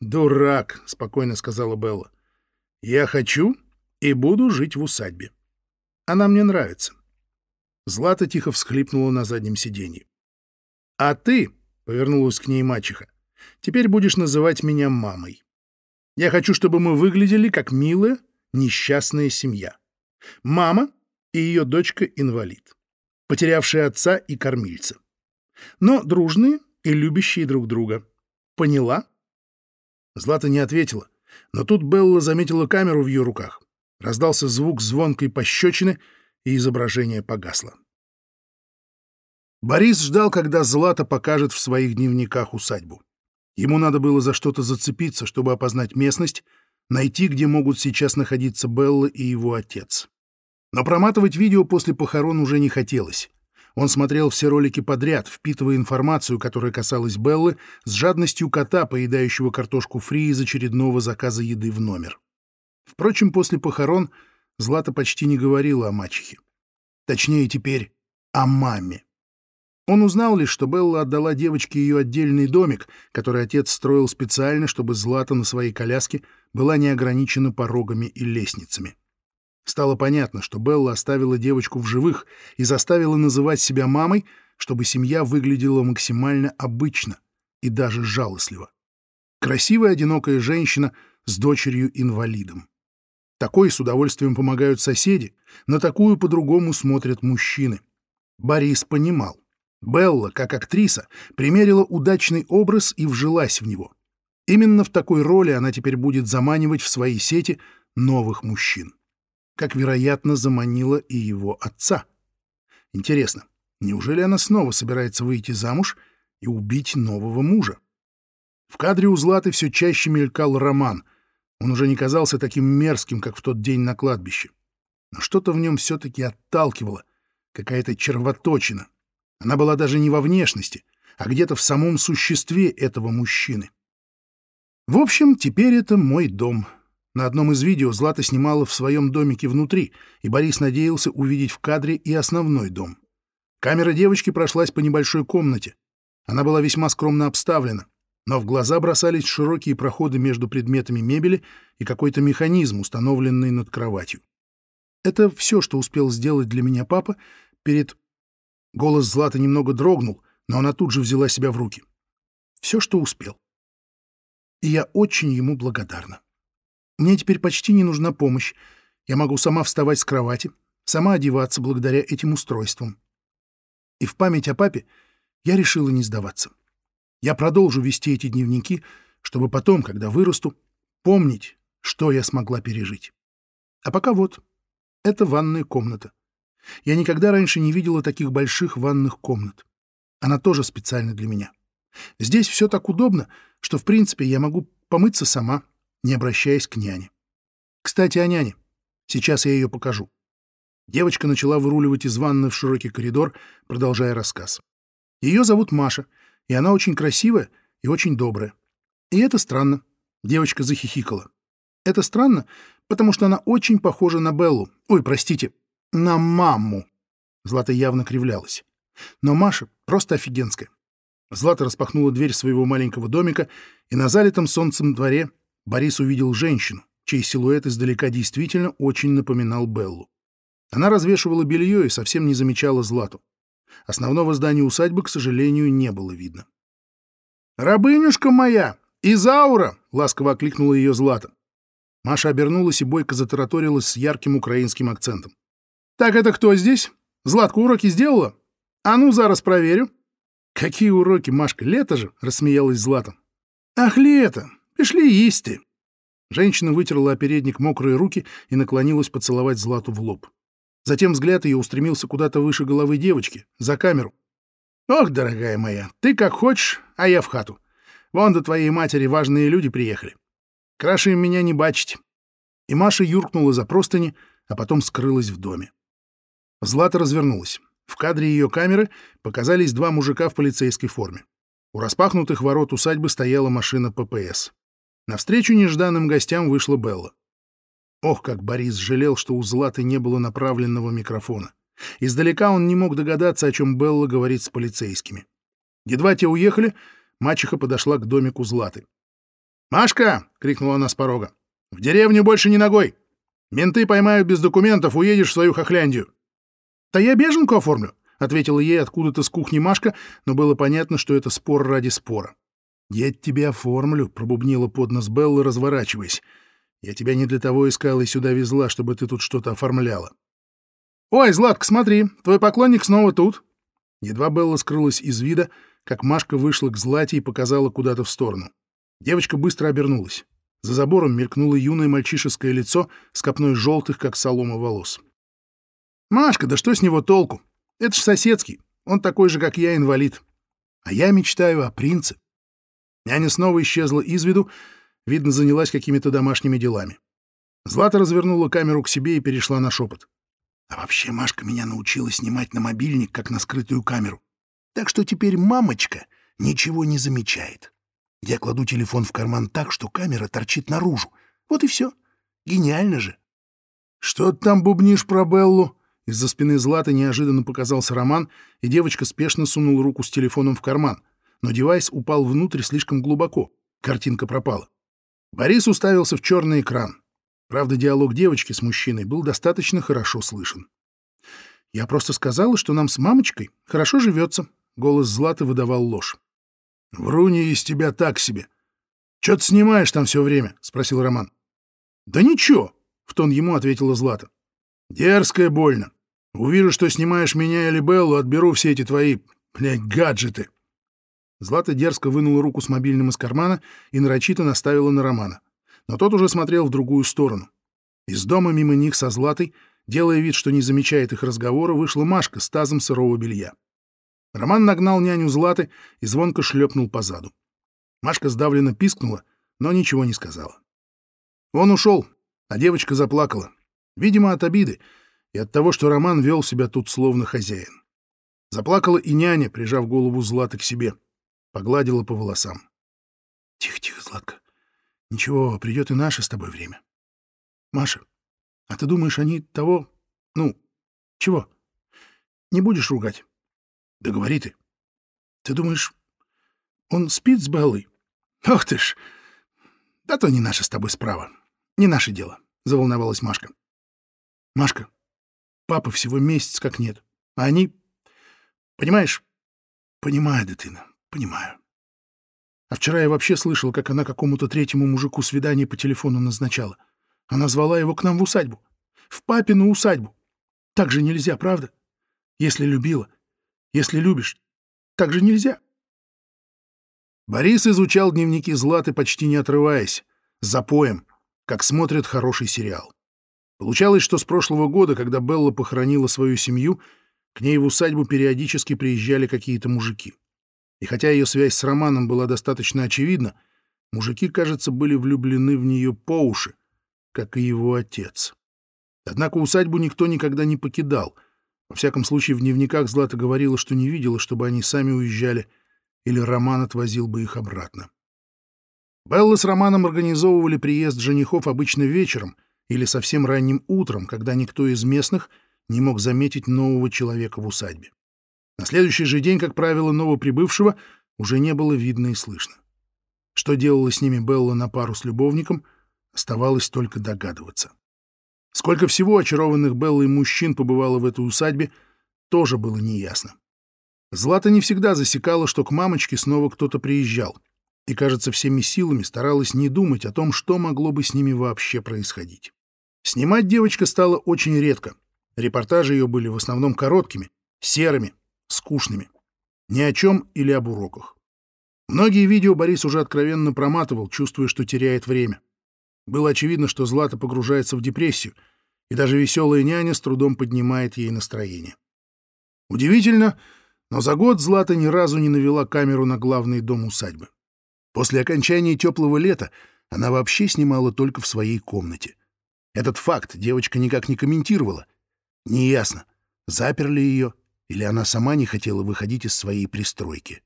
«Дурак», — спокойно сказала Белла. «Я хочу и буду жить в усадьбе. Она мне нравится». Злата тихо всхлипнула на заднем сиденье. А ты, — повернулась к ней мачеха, — теперь будешь называть меня мамой. Я хочу, чтобы мы выглядели как милая, несчастная семья. Мама и ее дочка-инвалид. потерявшие отца и кормильца. Но дружные и любящие друг друга. Поняла? Злата не ответила, но тут Белла заметила камеру в ее руках. Раздался звук звонкой пощечины, и изображение погасло. Борис ждал, когда Злата покажет в своих дневниках усадьбу. Ему надо было за что-то зацепиться, чтобы опознать местность, найти, где могут сейчас находиться Белла и его отец. Но проматывать видео после похорон уже не хотелось. Он смотрел все ролики подряд, впитывая информацию, которая касалась Беллы, с жадностью кота, поедающего картошку фри из очередного заказа еды в номер. Впрочем, после похорон Злата почти не говорила о мачехе. Точнее, теперь о маме. Он узнал лишь, что Белла отдала девочке ее отдельный домик, который отец строил специально, чтобы Злата на своей коляске была не ограничена порогами и лестницами. Стало понятно, что Белла оставила девочку в живых и заставила называть себя мамой, чтобы семья выглядела максимально обычно и даже жалостливо. Красивая одинокая женщина с дочерью-инвалидом. Такой с удовольствием помогают соседи, на такую по-другому смотрят мужчины. Борис понимал. Белла, как актриса, примерила удачный образ и вжилась в него. Именно в такой роли она теперь будет заманивать в свои сети новых мужчин как, вероятно, заманила и его отца. Интересно, неужели она снова собирается выйти замуж и убить нового мужа? В кадре у Златы все чаще мелькал роман. Он уже не казался таким мерзким, как в тот день на кладбище. Но что-то в нем все-таки отталкивало, какая-то червоточина. Она была даже не во внешности, а где-то в самом существе этого мужчины. В общем, теперь это мой дом — на одном из видео Злата снимала в своем домике внутри, и Борис надеялся увидеть в кадре и основной дом. Камера девочки прошлась по небольшой комнате. Она была весьма скромно обставлена, но в глаза бросались широкие проходы между предметами мебели и какой-то механизм, установленный над кроватью. Это все, что успел сделать для меня папа перед... Голос Златы немного дрогнул, но она тут же взяла себя в руки. Все, что успел. И я очень ему благодарна. Мне теперь почти не нужна помощь. Я могу сама вставать с кровати, сама одеваться благодаря этим устройствам. И в память о папе я решила не сдаваться. Я продолжу вести эти дневники, чтобы потом, когда вырасту, помнить, что я смогла пережить. А пока вот, это ванная комната. Я никогда раньше не видела таких больших ванных комнат. Она тоже специально для меня. Здесь все так удобно, что, в принципе, я могу помыться сама, не обращаясь к няне. Кстати, о няне. Сейчас я ее покажу. Девочка начала выруливать из ванны в широкий коридор, продолжая рассказ. Ее зовут Маша, и она очень красивая и очень добрая. И это странно. Девочка захихикала. Это странно, потому что она очень похожа на Беллу. Ой, простите, на маму. Злата явно кривлялась. Но Маша просто офигенская. Злата распахнула дверь своего маленького домика, и на залитом солнцем дворе Борис увидел женщину, чей силуэт издалека действительно очень напоминал Беллу. Она развешивала белье и совсем не замечала Злату. Основного здания усадьбы, к сожалению, не было видно. «Рабынюшка моя! Изаура!» — ласково окликнула ее Злата. Маша обернулась и бойко затараторилась с ярким украинским акцентом. «Так это кто здесь? Златка уроки сделала? А ну, зараз проверю». «Какие уроки, Машка, лето же!» — рассмеялась Злата. «Ах, лето! «Пошли есть ты!» Женщина вытерла о передник мокрые руки и наклонилась поцеловать Злату в лоб. Затем взгляд ее устремился куда-то выше головы девочки, за камеру. «Ох, дорогая моя, ты как хочешь, а я в хату. Вон до твоей матери важные люди приехали. Краше меня не бачить». И Маша юркнула за простыни, а потом скрылась в доме. Злата развернулась. В кадре ее камеры показались два мужика в полицейской форме. У распахнутых ворот усадьбы стояла машина ППС. Навстречу нежданным гостям вышла Белла. Ох, как Борис жалел, что у Златы не было направленного микрофона. Издалека он не мог догадаться, о чем Белла говорит с полицейскими. Едва те уехали, мачеха подошла к домику Златы. «Машка!» — крикнула она с порога. «В деревню больше не ногой! Менты поймают без документов, уедешь в свою хохляндию!» «Да я беженку оформлю!» — ответила ей откуда-то с кухни Машка, но было понятно, что это спор ради спора. «Я тебя оформлю», — пробубнила под нос Белла, разворачиваясь. «Я тебя не для того искала и сюда везла, чтобы ты тут что-то оформляла». «Ой, Златка, смотри, твой поклонник снова тут!» Едва Белла скрылась из вида, как Машка вышла к Злате и показала куда-то в сторону. Девочка быстро обернулась. За забором мелькнуло юное мальчишеское лицо с копной желтых, как солома, волос. «Машка, да что с него толку? Это ж соседский. Он такой же, как я, инвалид. А я мечтаю о принце». Няня снова исчезла из виду, видно, занялась какими-то домашними делами. Злата развернула камеру к себе и перешла на шепот. А вообще Машка меня научила снимать на мобильник, как на скрытую камеру. Так что теперь мамочка ничего не замечает. Я кладу телефон в карман так, что камера торчит наружу. Вот и все. Гениально же. Что ты там бубнишь про Беллу? Из-за спины Златы неожиданно показался Роман, и девочка спешно сунула руку с телефоном в карман. Но девайс упал внутрь слишком глубоко. Картинка пропала. Борис уставился в черный экран. Правда, диалог девочки с мужчиной был достаточно хорошо слышен. «Я просто сказала, что нам с мамочкой хорошо живется», — голос Златы выдавал ложь. «Вруни из тебя так себе. Че ты снимаешь там все время?» — спросил Роман. «Да ничего», — в тон ему ответила Злата. «Дерзкая больно. Увижу, что снимаешь меня или Беллу, отберу все эти твои, блядь, гаджеты». Злата дерзко вынула руку с мобильным из кармана и нарочито наставила на Романа. Но тот уже смотрел в другую сторону. Из дома мимо них со Златой, делая вид, что не замечает их разговора, вышла Машка с тазом сырого белья. Роман нагнал няню Златы и звонко шлепнул по заду. Машка сдавленно пискнула, но ничего не сказала. Он ушел, а девочка заплакала. Видимо, от обиды и от того, что Роман вел себя тут словно хозяин. Заплакала и няня, прижав голову Златы к себе. Погладила по волосам. «Тихо-тихо, Златка. Ничего, придет и наше с тобой время. Маша, а ты думаешь, они того... Ну, чего? Не будешь ругать? Да говори ты. Ты думаешь, он спит с Беллой? Ох ты ж! Да то не наше с тобой справа. Не наше дело, — заволновалась Машка. Машка, папы всего месяц как нет. А они... Понимаешь? Понимаю, дитина, понимаю. А вчера я вообще слышал, как она какому-то третьему мужику свидание по телефону назначала. Она звала его к нам в усадьбу. В папину усадьбу. Так же нельзя, правда? Если любила, если любишь, так же нельзя. Борис изучал дневники Златы, почти не отрываясь, запоем, как смотрит хороший сериал. Получалось, что с прошлого года, когда Белла похоронила свою семью, к ней в усадьбу периодически приезжали какие-то мужики. И хотя ее связь с Романом была достаточно очевидна, мужики, кажется, были влюблены в нее по уши, как и его отец. Однако усадьбу никто никогда не покидал — во всяком случае, в дневниках Злата говорила, что не видела, чтобы они сами уезжали, или Роман отвозил бы их обратно. Белла с Романом организовывали приезд женихов обычно вечером или совсем ранним утром, когда никто из местных не мог заметить нового человека в усадьбе. На следующий же день, как правило, новоприбывшего уже не было видно и слышно. Что делала с ними Белла на пару с любовником, оставалось только догадываться. Сколько всего очарованных Беллой мужчин побывало в этой усадьбе, тоже было неясно. Злата не всегда засекала, что к мамочке снова кто-то приезжал, и, кажется, всеми силами старалась не думать о том, что могло бы с ними вообще происходить. Снимать девочка стала очень редко. Репортажи ее были в основном короткими, серыми, скучными. Ни о чем или об уроках. Многие видео Борис уже откровенно проматывал, чувствуя, что теряет время. Было очевидно, что Злата погружается в депрессию, и даже веселая няня с трудом поднимает ей настроение. Удивительно, но за год Злата ни разу не навела камеру на главный дом усадьбы. После окончания теплого лета она вообще снимала только в своей комнате. Этот факт девочка никак не комментировала. Неясно, заперли ее или она сама не хотела выходить из своей пристройки.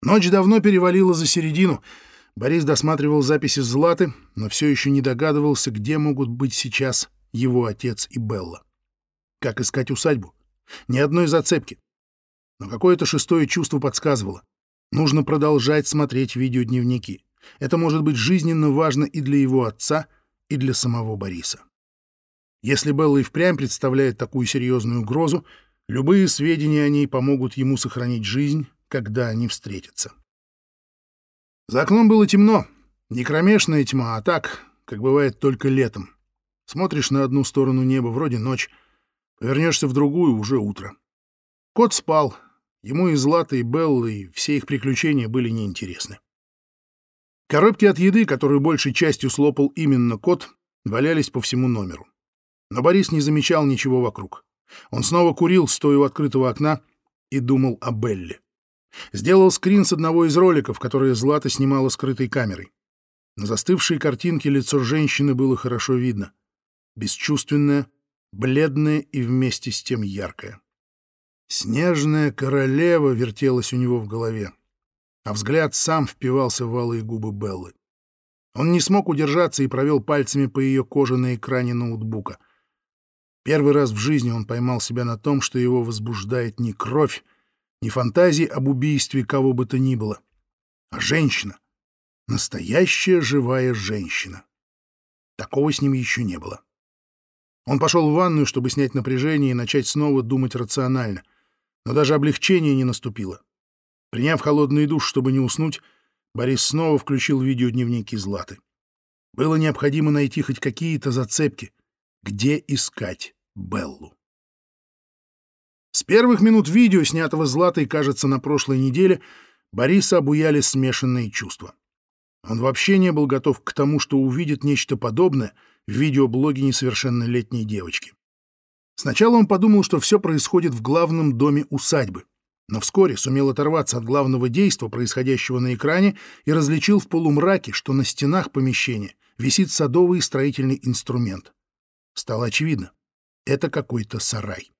Ночь давно перевалила за середину — Борис досматривал записи Златы, но все еще не догадывался, где могут быть сейчас его отец и Белла. Как искать усадьбу? Ни одной зацепки. Но какое-то шестое чувство подсказывало. Нужно продолжать смотреть видеодневники. Это может быть жизненно важно и для его отца, и для самого Бориса. Если Белла и впрямь представляет такую серьезную угрозу, любые сведения о ней помогут ему сохранить жизнь, когда они встретятся. За окном было темно. Не кромешная тьма, а так, как бывает только летом. Смотришь на одну сторону неба, вроде ночь, Повернешься в другую — уже утро. Кот спал. Ему и Злата, и Белла, и все их приключения были неинтересны. Коробки от еды, которую большей частью слопал именно кот, валялись по всему номеру. Но Борис не замечал ничего вокруг. Он снова курил, стоя у открытого окна, и думал о Белле. Сделал скрин с одного из роликов, которые Злата снимала скрытой камерой. На застывшей картинке лицо женщины было хорошо видно. Бесчувственное, бледное и вместе с тем яркое. Снежная королева вертелась у него в голове, а взгляд сам впивался в валые губы Беллы. Он не смог удержаться и провел пальцами по ее коже на экране ноутбука. Первый раз в жизни он поймал себя на том, что его возбуждает не кровь, не фантазии об убийстве кого бы то ни было, а женщина. Настоящая живая женщина. Такого с ним еще не было. Он пошел в ванную, чтобы снять напряжение и начать снова думать рационально. Но даже облегчение не наступило. Приняв холодный душ, чтобы не уснуть, Борис снова включил видеодневники Златы. Было необходимо найти хоть какие-то зацепки. Где искать Беллу? С первых минут видео, снятого Златой, кажется, на прошлой неделе, Бориса обуяли смешанные чувства. Он вообще не был готов к тому, что увидит нечто подобное в видеоблоге несовершеннолетней девочки. Сначала он подумал, что все происходит в главном доме усадьбы, но вскоре сумел оторваться от главного действа, происходящего на экране, и различил в полумраке, что на стенах помещения висит садовый строительный инструмент. Стало очевидно — это какой-то сарай.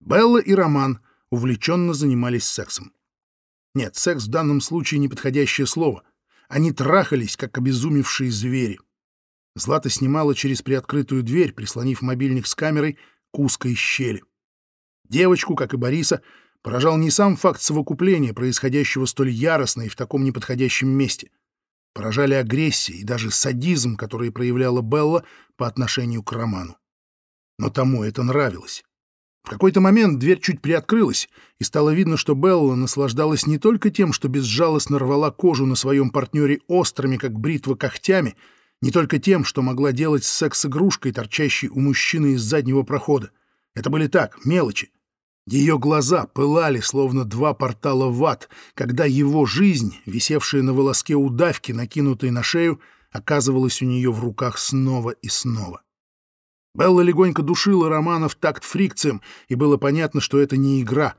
Белла и Роман увлеченно занимались сексом. Нет, секс в данном случае неподходящее слово. Они трахались, как обезумевшие звери. Злата снимала через приоткрытую дверь, прислонив мобильник с камерой к узкой щели. Девочку, как и Бориса, поражал не сам факт совокупления, происходящего столь яростно и в таком неподходящем месте. Поражали агрессия и даже садизм, который проявляла Белла по отношению к Роману. Но тому это нравилось. В какой-то момент дверь чуть приоткрылась, и стало видно, что Белла наслаждалась не только тем, что безжалостно рвала кожу на своем партнере острыми, как бритва, когтями, не только тем, что могла делать с секс-игрушкой, торчащей у мужчины из заднего прохода. Это были так, мелочи. Ее глаза пылали, словно два портала в ад, когда его жизнь, висевшая на волоске удавки, накинутой на шею, оказывалась у нее в руках снова и снова. Белла легонько душила Романа в такт фрикциям, и было понятно, что это не игра.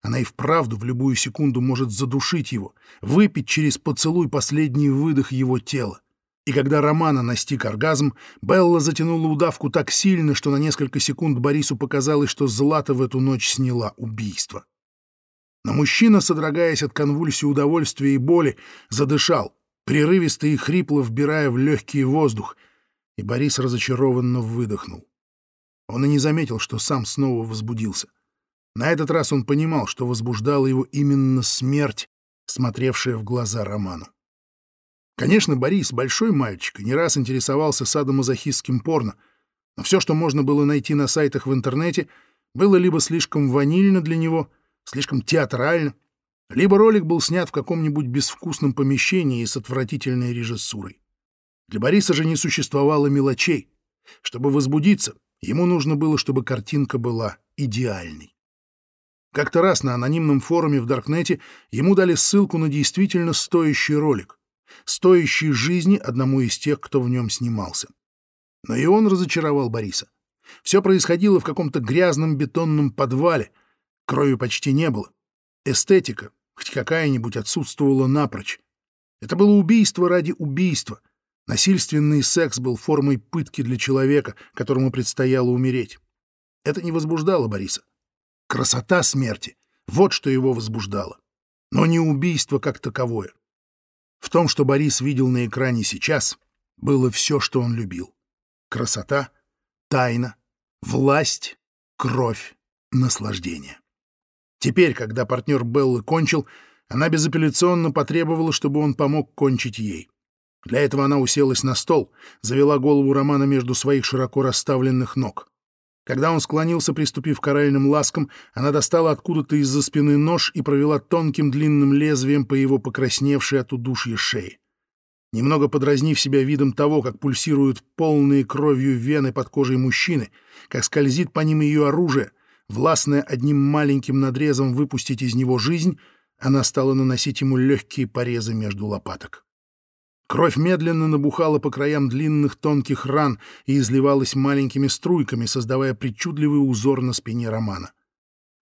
Она и вправду в любую секунду может задушить его, выпить через поцелуй последний выдох его тела. И когда Романа настиг оргазм, Белла затянула удавку так сильно, что на несколько секунд Борису показалось, что Злата в эту ночь сняла убийство. Но мужчина, содрогаясь от конвульсии удовольствия и боли, задышал, прерывисто и хрипло вбирая в легкий воздух, и Борис разочарованно выдохнул. Он и не заметил, что сам снова возбудился. На этот раз он понимал, что возбуждала его именно смерть, смотревшая в глаза Роману. Конечно, Борис, большой мальчик, не раз интересовался садомазохистским порно, но все, что можно было найти на сайтах в интернете, было либо слишком ванильно для него, слишком театрально, либо ролик был снят в каком-нибудь безвкусном помещении с отвратительной режиссурой. Для Бориса же не существовало мелочей. Чтобы возбудиться, ему нужно было, чтобы картинка была идеальной. Как-то раз на анонимном форуме в Даркнете ему дали ссылку на действительно стоящий ролик стоящий жизни одному из тех, кто в нем снимался. Но и он разочаровал Бориса. Все происходило в каком-то грязном бетонном подвале, крови почти не было. Эстетика, хоть какая-нибудь, отсутствовала напрочь. Это было убийство ради убийства. Насильственный секс был формой пытки для человека, которому предстояло умереть. Это не возбуждало Бориса. Красота смерти — вот что его возбуждало. Но не убийство как таковое. В том, что Борис видел на экране сейчас, было все, что он любил. Красота, тайна, власть, кровь, наслаждение. Теперь, когда партнер Беллы кончил, она безапелляционно потребовала, чтобы он помог кончить ей. Для этого она уселась на стол, завела голову Романа между своих широко расставленных ног. Когда он склонился, приступив к оральным ласкам, она достала откуда-то из-за спины нож и провела тонким длинным лезвием по его покрасневшей от удушья шее. Немного подразнив себя видом того, как пульсируют полные кровью вены под кожей мужчины, как скользит по ним ее оружие, властное одним маленьким надрезом выпустить из него жизнь, она стала наносить ему легкие порезы между лопаток. Кровь медленно набухала по краям длинных тонких ран и изливалась маленькими струйками, создавая причудливый узор на спине Романа.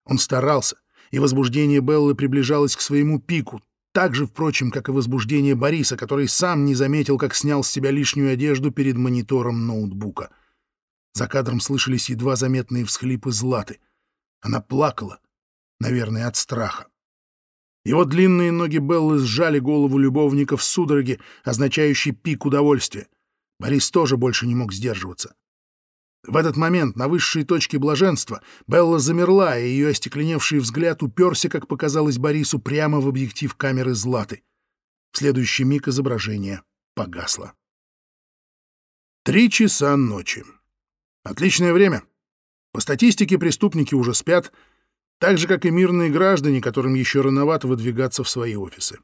Он старался, и возбуждение Беллы приближалось к своему пику, так же, впрочем, как и возбуждение Бориса, который сам не заметил, как снял с себя лишнюю одежду перед монитором ноутбука. За кадром слышались едва заметные всхлипы Златы. Она плакала, наверное, от страха. Его длинные ноги Беллы сжали голову любовника в судороге, означающей пик удовольствия. Борис тоже больше не мог сдерживаться. В этот момент на высшей точке блаженства Белла замерла, и ее остекленевший взгляд уперся, как показалось Борису, прямо в объектив камеры Златы. В следующий миг изображение погасло. Три часа ночи. Отличное время. По статистике преступники уже спят, так же, как и мирные граждане, которым еще рановато выдвигаться в свои офисы.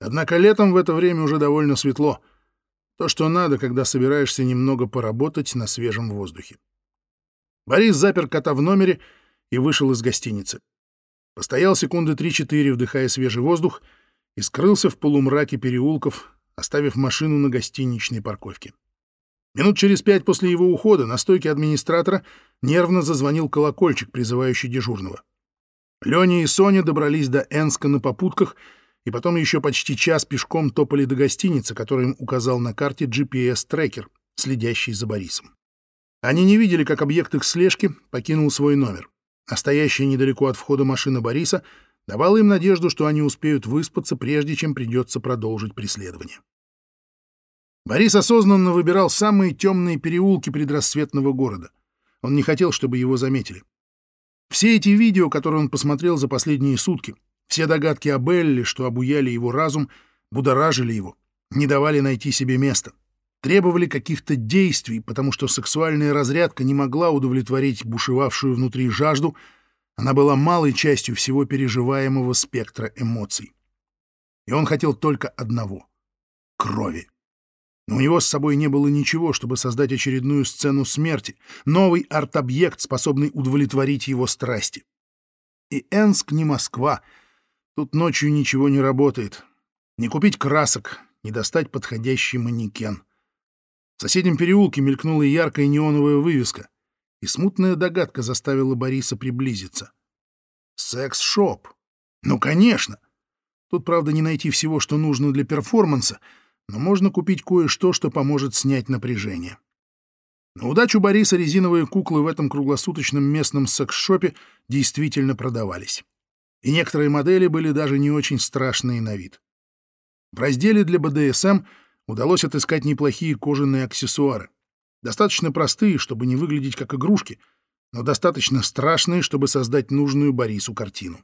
Однако летом в это время уже довольно светло — то, что надо, когда собираешься немного поработать на свежем воздухе. Борис запер кота в номере и вышел из гостиницы. Постоял секунды три-четыре, вдыхая свежий воздух, и скрылся в полумраке переулков, оставив машину на гостиничной парковке. Минут через пять после его ухода на стойке администратора нервно зазвонил колокольчик, призывающий дежурного. Леня и Соня добрались до Энска на попутках — и потом еще почти час пешком топали до гостиницы, которую им указал на карте GPS-трекер, следящий за Борисом. Они не видели, как объект их слежки покинул свой номер, а стоящая недалеко от входа машина Бориса давала им надежду, что они успеют выспаться, прежде чем придется продолжить преследование. Борис осознанно выбирал самые темные переулки предрассветного города. Он не хотел, чтобы его заметили. Все эти видео, которые он посмотрел за последние сутки — все догадки о Белле, что обуяли его разум, будоражили его, не давали найти себе места, требовали каких-то действий, потому что сексуальная разрядка не могла удовлетворить бушевавшую внутри жажду, она была малой частью всего переживаемого спектра эмоций. И он хотел только одного — крови. Но у него с собой не было ничего, чтобы создать очередную сцену смерти, новый арт-объект, способный удовлетворить его страсти. И Энск не Москва — Тут ночью ничего не работает. Не купить красок, не достать подходящий манекен. В соседнем переулке мелькнула яркая неоновая вывеска, и смутная догадка заставила Бориса приблизиться. Секс-шоп. Ну, конечно. Тут, правда, не найти всего, что нужно для перформанса, но можно купить кое-что, что поможет снять напряжение. На удачу Бориса резиновые куклы в этом круглосуточном местном секс-шопе действительно продавались и некоторые модели были даже не очень страшные на вид. В разделе для БДСМ удалось отыскать неплохие кожаные аксессуары. Достаточно простые, чтобы не выглядеть как игрушки, но достаточно страшные, чтобы создать нужную Борису картину.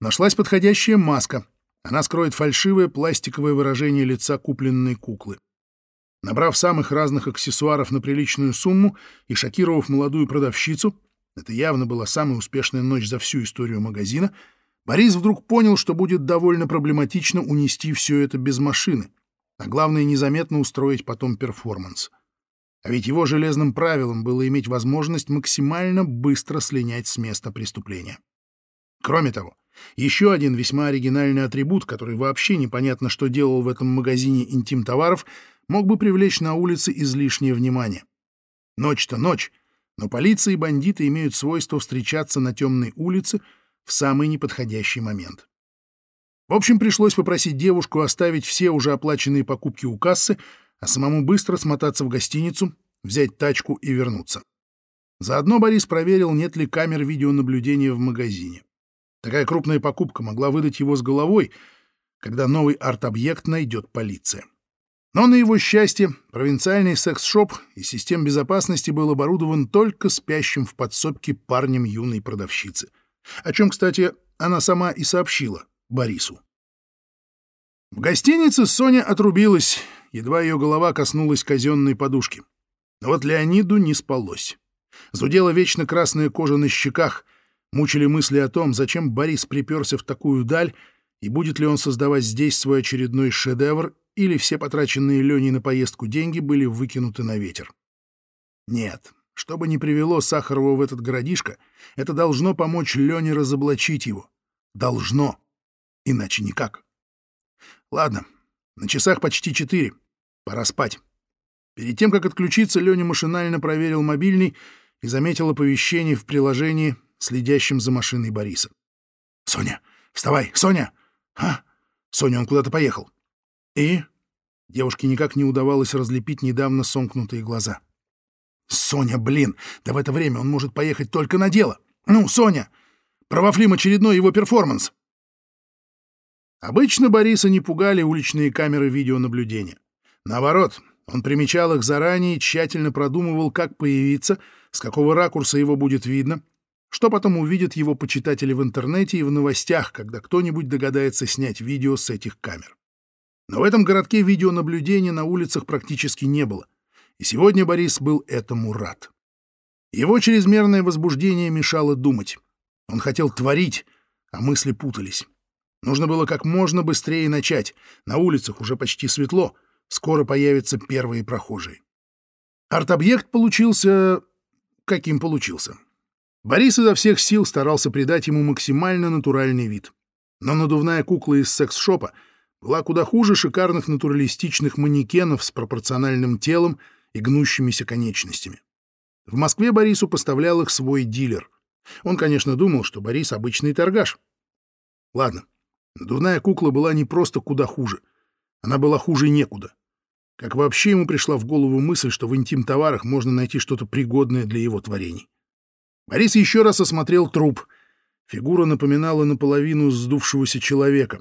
Нашлась подходящая маска. Она скроет фальшивое пластиковое выражение лица купленной куклы. Набрав самых разных аксессуаров на приличную сумму и шокировав молодую продавщицу, это явно была самая успешная ночь за всю историю магазина, Борис вдруг понял, что будет довольно проблематично унести все это без машины, а главное, незаметно устроить потом перформанс. А ведь его железным правилом было иметь возможность максимально быстро слинять с места преступления. Кроме того, еще один весьма оригинальный атрибут, который вообще непонятно, что делал в этом магазине интим-товаров, мог бы привлечь на улице излишнее внимание. Ночь-то ночь, но полиция и бандиты имеют свойство встречаться на темной улице в самый неподходящий момент. В общем, пришлось попросить девушку оставить все уже оплаченные покупки у кассы, а самому быстро смотаться в гостиницу, взять тачку и вернуться. Заодно Борис проверил, нет ли камер видеонаблюдения в магазине. Такая крупная покупка могла выдать его с головой, когда новый арт-объект найдет полиция. Но на его счастье провинциальный секс-шоп и систем безопасности был оборудован только спящим в подсобке парнем юной продавщицы. О чем, кстати, она сама и сообщила Борису. В гостинице Соня отрубилась, едва ее голова коснулась казенной подушки. Но вот Леониду не спалось. Зудела вечно красная кожа на щеках, мучили мысли о том, зачем Борис приперся в такую даль, и будет ли он создавать здесь свой очередной шедевр или все потраченные Леней на поездку деньги были выкинуты на ветер. Нет, что бы ни привело Сахарова в этот городишко, это должно помочь Лене разоблачить его. Должно. Иначе никак. Ладно, на часах почти четыре. Пора спать. Перед тем, как отключиться, Леня машинально проверил мобильный и заметил оповещение в приложении, следящем за машиной Бориса. «Соня! Вставай! Соня!» «А? Соня, он куда-то поехал». «И?» Девушке никак не удавалось разлепить недавно сомкнутые глаза. «Соня, блин! Да в это время он может поехать только на дело! Ну, Соня! Провафлим очередной его перформанс!» Обычно Бориса не пугали уличные камеры видеонаблюдения. Наоборот, он примечал их заранее тщательно продумывал, как появиться, с какого ракурса его будет видно, что потом увидят его почитатели в интернете и в новостях, когда кто-нибудь догадается снять видео с этих камер. Но в этом городке видеонаблюдения на улицах практически не было, и сегодня Борис был этому рад. Его чрезмерное возбуждение мешало думать. Он хотел творить, а мысли путались. Нужно было как можно быстрее начать. На улицах уже почти светло — Скоро появятся первые прохожие. Арт-объект получился... каким получился. Борис изо всех сил старался придать ему максимально натуральный вид. Но надувная кукла из секс-шопа была куда хуже шикарных натуралистичных манекенов с пропорциональным телом и гнущимися конечностями. В Москве Борису поставлял их свой дилер. Он, конечно, думал, что Борис — обычный торгаш. Ладно, надувная кукла была не просто куда хуже. Она была хуже некуда. Как вообще ему пришла в голову мысль, что в интим-товарах можно найти что-то пригодное для его творений? Борис еще раз осмотрел труп. Фигура напоминала наполовину сдувшегося человека,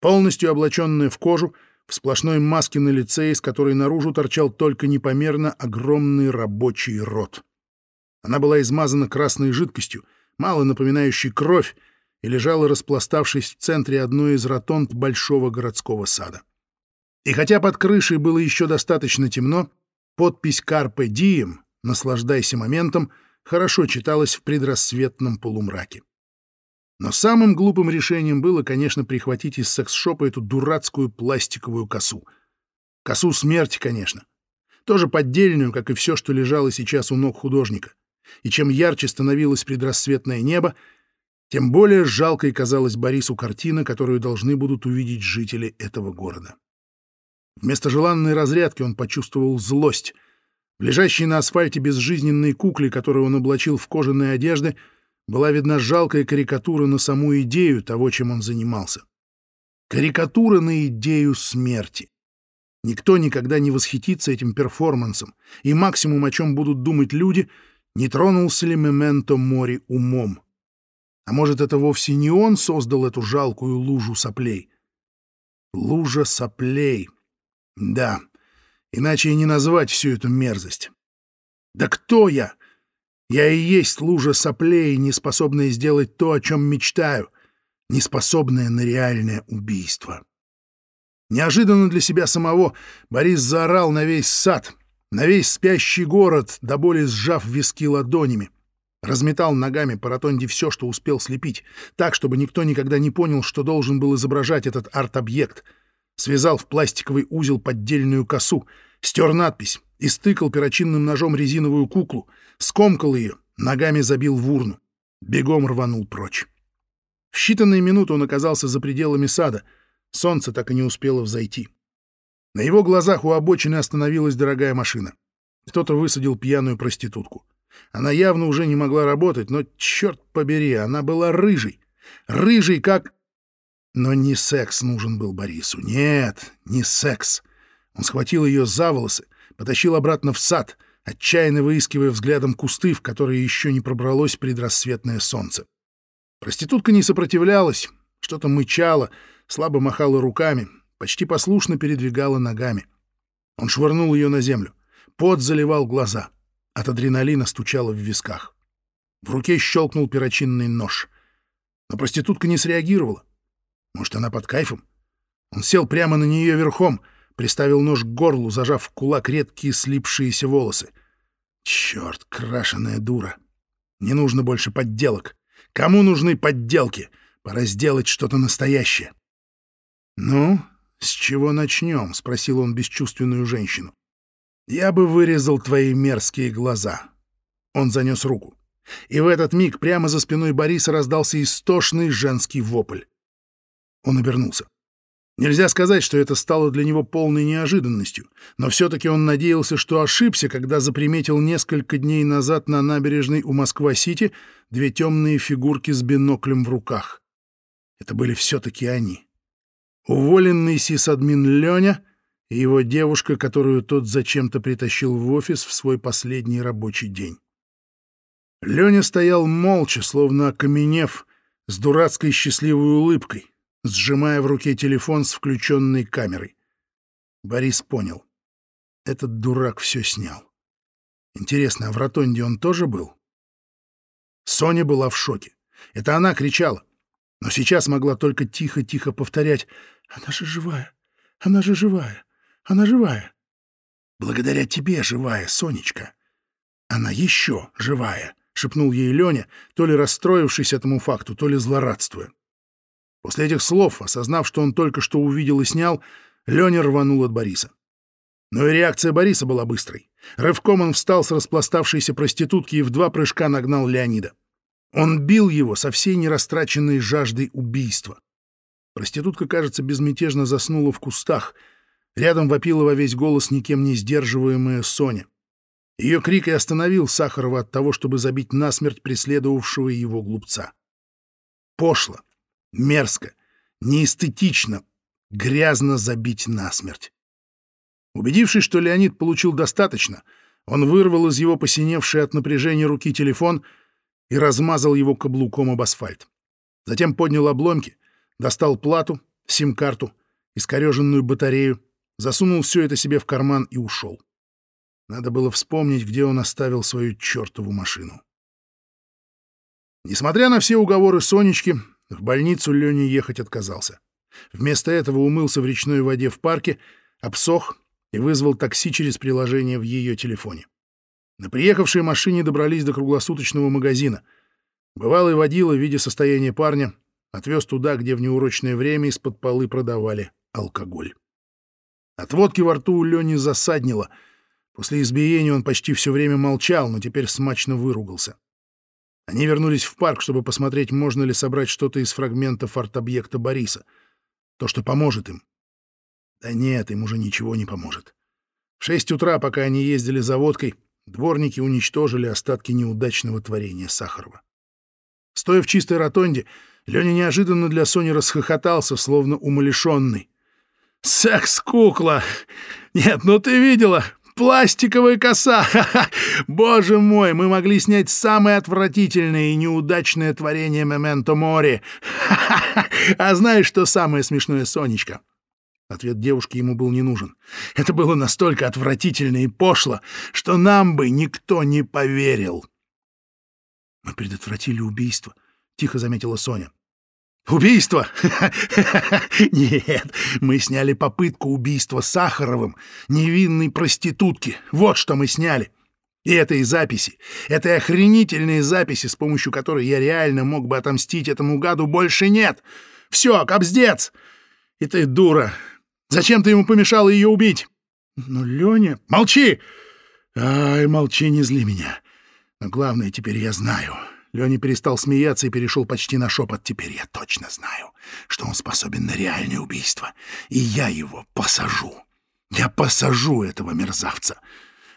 полностью облаченная в кожу, в сплошной маске на лице, из которой наружу торчал только непомерно огромный рабочий рот. Она была измазана красной жидкостью, мало напоминающей кровь, и лежала, распластавшись в центре одной из ротонд большого городского сада. И хотя под крышей было еще достаточно темно, подпись «Карпе Дием» «Наслаждайся моментом» хорошо читалась в предрассветном полумраке. Но самым глупым решением было, конечно, прихватить из секс-шопа эту дурацкую пластиковую косу. Косу смерти, конечно. Тоже поддельную, как и все, что лежало сейчас у ног художника. И чем ярче становилось предрассветное небо, тем более жалкой казалась Борису картина, которую должны будут увидеть жители этого города. Вместо желанной разрядки он почувствовал злость. В лежащей на асфальте безжизненной кукле, которую он облачил в кожаные одежды, была видна жалкая карикатура на саму идею того, чем он занимался. Карикатура на идею смерти. Никто никогда не восхитится этим перформансом, и максимум, о чем будут думать люди, не тронулся ли Мементо Мори умом. А может, это вовсе не он создал эту жалкую лужу соплей? Лужа соплей. Да, иначе и не назвать всю эту мерзость. Да кто я? Я и есть лужа соплей, не способная сделать то, о чем мечтаю, не способная на реальное убийство. Неожиданно для себя самого Борис заорал на весь сад, на весь спящий город, до боли сжав виски ладонями. Разметал ногами по ротонде все, что успел слепить, так, чтобы никто никогда не понял, что должен был изображать этот арт-объект — связал в пластиковый узел поддельную косу, стер надпись, истыкал перочинным ножом резиновую куклу, скомкал ее, ногами забил в урну. Бегом рванул прочь. В считанные минуты он оказался за пределами сада. Солнце так и не успело взойти. На его глазах у обочины остановилась дорогая машина. Кто-то высадил пьяную проститутку. Она явно уже не могла работать, но, черт побери, она была рыжей. Рыжей, как... Но не секс нужен был Борису. Нет, не секс. Он схватил ее за волосы, потащил обратно в сад, отчаянно выискивая взглядом кусты, в которые еще не пробралось предрассветное солнце. Проститутка не сопротивлялась, что-то мычала, слабо махала руками, почти послушно передвигала ногами. Он швырнул ее на землю. Пот заливал глаза. От адреналина стучало в висках. В руке щелкнул перочинный нож. Но проститутка не среагировала. Может, она под кайфом? Он сел прямо на нее верхом, приставил нож к горлу, зажав в кулак редкие слипшиеся волосы. Черт, крашеная дура. Не нужно больше подделок. Кому нужны подделки? Пора сделать что-то настоящее. Ну, «С чего начнем?» — спросил он бесчувственную женщину. «Я бы вырезал твои мерзкие глаза». Он занес руку. И в этот миг прямо за спиной Бориса раздался истошный женский вопль. Он обернулся. Нельзя сказать, что это стало для него полной неожиданностью, но все-таки он надеялся, что ошибся, когда заприметил несколько дней назад на набережной у Москва-Сити две темные фигурки с биноклем в руках. Это были все-таки они. Уволенный сисадмин Леня и его девушка, которую тот зачем-то притащил в офис в свой последний рабочий день. Леня стоял молча, словно окаменев, с дурацкой счастливой улыбкой сжимая в руке телефон с включенной камерой. Борис понял. Этот дурак все снял. Интересно, а в ротонде он тоже был? Соня была в шоке. Это она кричала. Но сейчас могла только тихо-тихо повторять «Она же живая! Она же живая! Она живая!» «Благодаря тебе живая, Сонечка!» «Она еще живая!» — шепнул ей Леня, то ли расстроившись этому факту, то ли злорадствуя. После этих слов, осознав, что он только что увидел и снял, Леня рванул от Бориса. Но и реакция Бориса была быстрой. Рывком он встал с распластавшейся проститутки и в два прыжка нагнал Леонида. Он бил его со всей нерастраченной жаждой убийства. Проститутка, кажется, безмятежно заснула в кустах. Рядом вопила во весь голос никем не сдерживаемая Соня. Ее крик и остановил Сахарова от того, чтобы забить насмерть преследовавшего его глупца. Пошло, Мерзко, неэстетично, грязно забить насмерть. Убедившись, что Леонид получил достаточно, он вырвал из его посиневшей от напряжения руки телефон и размазал его каблуком об асфальт. Затем поднял обломки, достал плату, сим-карту, искореженную батарею, засунул все это себе в карман и ушел. Надо было вспомнить, где он оставил свою чертову машину. Несмотря на все уговоры Сонечки, в больницу Леня ехать отказался. Вместо этого умылся в речной воде в парке, обсох и вызвал такси через приложение в ее телефоне. На приехавшей машине добрались до круглосуточного магазина. Бывалый водила, видя состояние парня, отвез туда, где в неурочное время из-под полы продавали алкоголь. От водки во рту у Лени засаднило. После избиения он почти все время молчал, но теперь смачно выругался. Они вернулись в парк, чтобы посмотреть, можно ли собрать что-то из фрагментов арт-объекта Бориса. То, что поможет им. Да нет, им уже ничего не поможет. В шесть утра, пока они ездили за водкой, дворники уничтожили остатки неудачного творения Сахарова. Стоя в чистой ротонде, Леня неожиданно для Сони расхохотался, словно умалишенный. «Секс-кукла! Нет, ну ты видела! Пластиковая коса! Боже мой, мы могли снять самое отвратительное и неудачное творение Мементо Мори! А знаешь, что самое смешное, Сонечка?» Ответ девушки ему был не нужен. Это было настолько отвратительно и пошло, что нам бы никто не поверил. «Мы предотвратили убийство», — тихо заметила Соня. Убийство? Нет, мы сняли попытку убийства Сахаровым, невинной проститутки. Вот что мы сняли. И этой записи, этой охренительной записи, с помощью которой я реально мог бы отомстить этому гаду, больше нет. Все, кобздец. И ты дура. Зачем ты ему помешал ее убить? Ну, Леня... Молчи! Ай, молчи, не зли меня. Но главное, теперь я знаю. Леня перестал смеяться и перешел почти на шепот. «Теперь я точно знаю, что он способен на реальное убийство, и я его посажу. Я посажу этого мерзавца.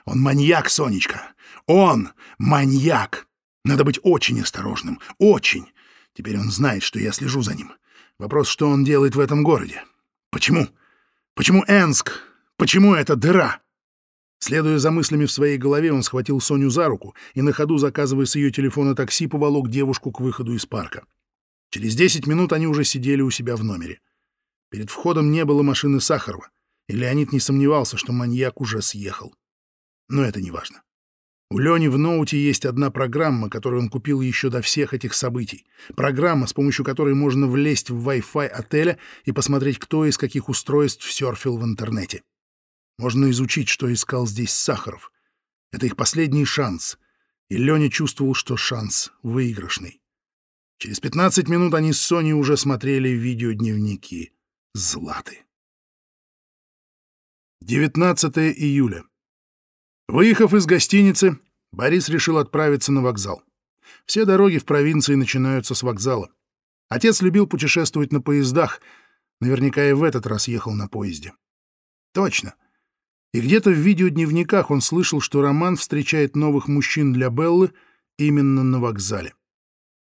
Он маньяк, Сонечка. Он маньяк. Надо быть очень осторожным. Очень. Теперь он знает, что я слежу за ним. Вопрос, что он делает в этом городе. Почему? Почему Энск? Почему эта дыра?» Следуя за мыслями в своей голове, он схватил Соню за руку и на ходу, заказывая с ее телефона такси, поволок девушку к выходу из парка. Через 10 минут они уже сидели у себя в номере. Перед входом не было машины Сахарова, и Леонид не сомневался, что маньяк уже съехал. Но это не важно. У Лени в ноуте есть одна программа, которую он купил еще до всех этих событий. Программа, с помощью которой можно влезть в Wi-Fi отеля и посмотреть, кто из каких устройств серфил в интернете. Можно изучить, что искал здесь Сахаров. Это их последний шанс. И Леня чувствовал, что шанс выигрышный. Через 15 минут они с Соней уже смотрели видеодневники Златы. 19 июля. Выехав из гостиницы, Борис решил отправиться на вокзал. Все дороги в провинции начинаются с вокзала. Отец любил путешествовать на поездах, наверняка и в этот раз ехал на поезде. Точно. И где-то в видеодневниках он слышал, что Роман встречает новых мужчин для Беллы именно на вокзале.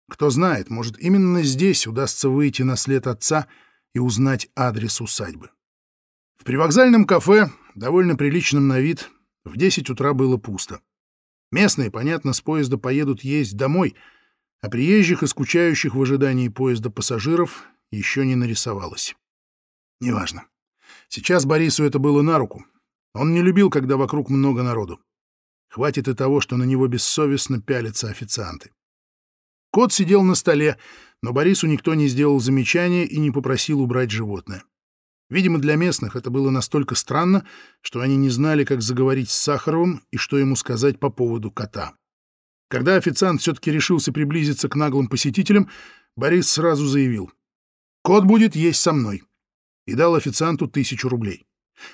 Кто знает, может, именно здесь удастся выйти на след отца и узнать адрес усадьбы. В привокзальном кафе, довольно приличном на вид, в 10 утра было пусто. Местные, понятно, с поезда поедут есть домой, а приезжих и скучающих в ожидании поезда пассажиров еще не нарисовалось. Неважно. Сейчас Борису это было на руку. Он не любил, когда вокруг много народу. Хватит и того, что на него бессовестно пялятся официанты. Кот сидел на столе, но Борису никто не сделал замечания и не попросил убрать животное. Видимо, для местных это было настолько странно, что они не знали, как заговорить с Сахаровым и что ему сказать по поводу кота. Когда официант все-таки решился приблизиться к наглым посетителям, Борис сразу заявил «Кот будет есть со мной» и дал официанту тысячу рублей.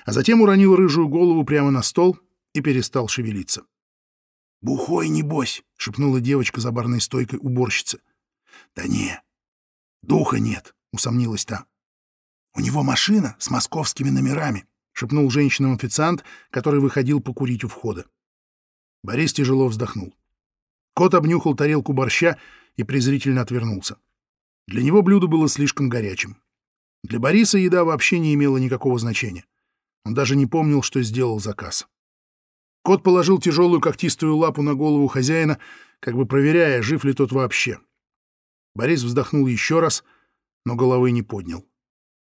А затем уронил рыжую голову прямо на стол и перестал шевелиться. «Бухой, небось!» — шепнула девочка за барной стойкой уборщицы. «Да не, духа нет», — усомнилась та. «У него машина с московскими номерами», — шепнул женщинам официант, который выходил покурить у входа. Борис тяжело вздохнул. Кот обнюхал тарелку борща и презрительно отвернулся. Для него блюдо было слишком горячим. Для Бориса еда вообще не имела никакого значения. Он даже не помнил, что сделал заказ. Кот положил тяжелую когтистую лапу на голову хозяина, как бы проверяя, жив ли тот вообще. Борис вздохнул еще раз, но головы не поднял.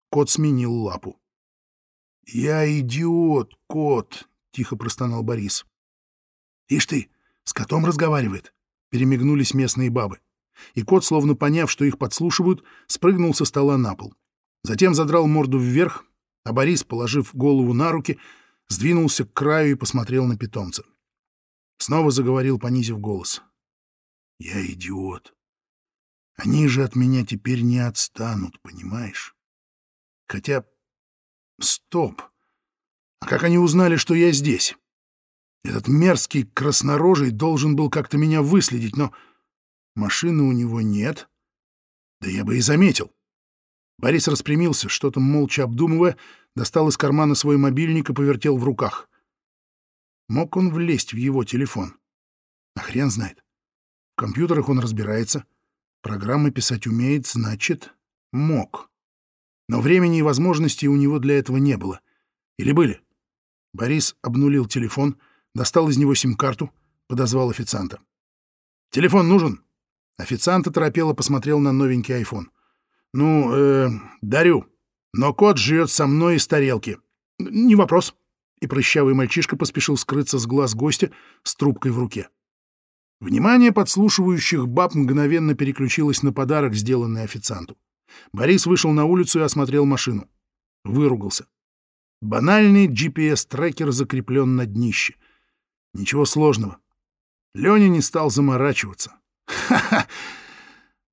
Кот сменил лапу. «Я идиот, кот!» — тихо простонал Борис. «Ишь ты, с котом разговаривает!» — перемигнулись местные бабы. И кот, словно поняв, что их подслушивают, спрыгнул со стола на пол. Затем задрал морду вверх, а Борис, положив голову на руки, сдвинулся к краю и посмотрел на питомца. Снова заговорил, понизив голос. «Я идиот. Они же от меня теперь не отстанут, понимаешь? Хотя... Стоп! А как они узнали, что я здесь? Этот мерзкий краснорожий должен был как-то меня выследить, но машины у него нет. Да я бы и заметил. Борис распрямился, что-то молча обдумывая, достал из кармана свой мобильник и повертел в руках. Мог он влезть в его телефон? А хрен знает. В компьютерах он разбирается. Программы писать умеет, значит, мог. Но времени и возможностей у него для этого не было. Или были? Борис обнулил телефон, достал из него сим-карту, подозвал официанта. «Телефон нужен?» Официант оторопело посмотрел на новенький айфон. «Ну, э, дарю. Но кот живет со мной из тарелки». «Не вопрос». И прыщавый мальчишка поспешил скрыться с глаз гостя с трубкой в руке. Внимание подслушивающих баб мгновенно переключилось на подарок, сделанный официанту. Борис вышел на улицу и осмотрел машину. Выругался. Банальный GPS-трекер закреплен на днище. Ничего сложного. Леня не стал заморачиваться. Ха-ха!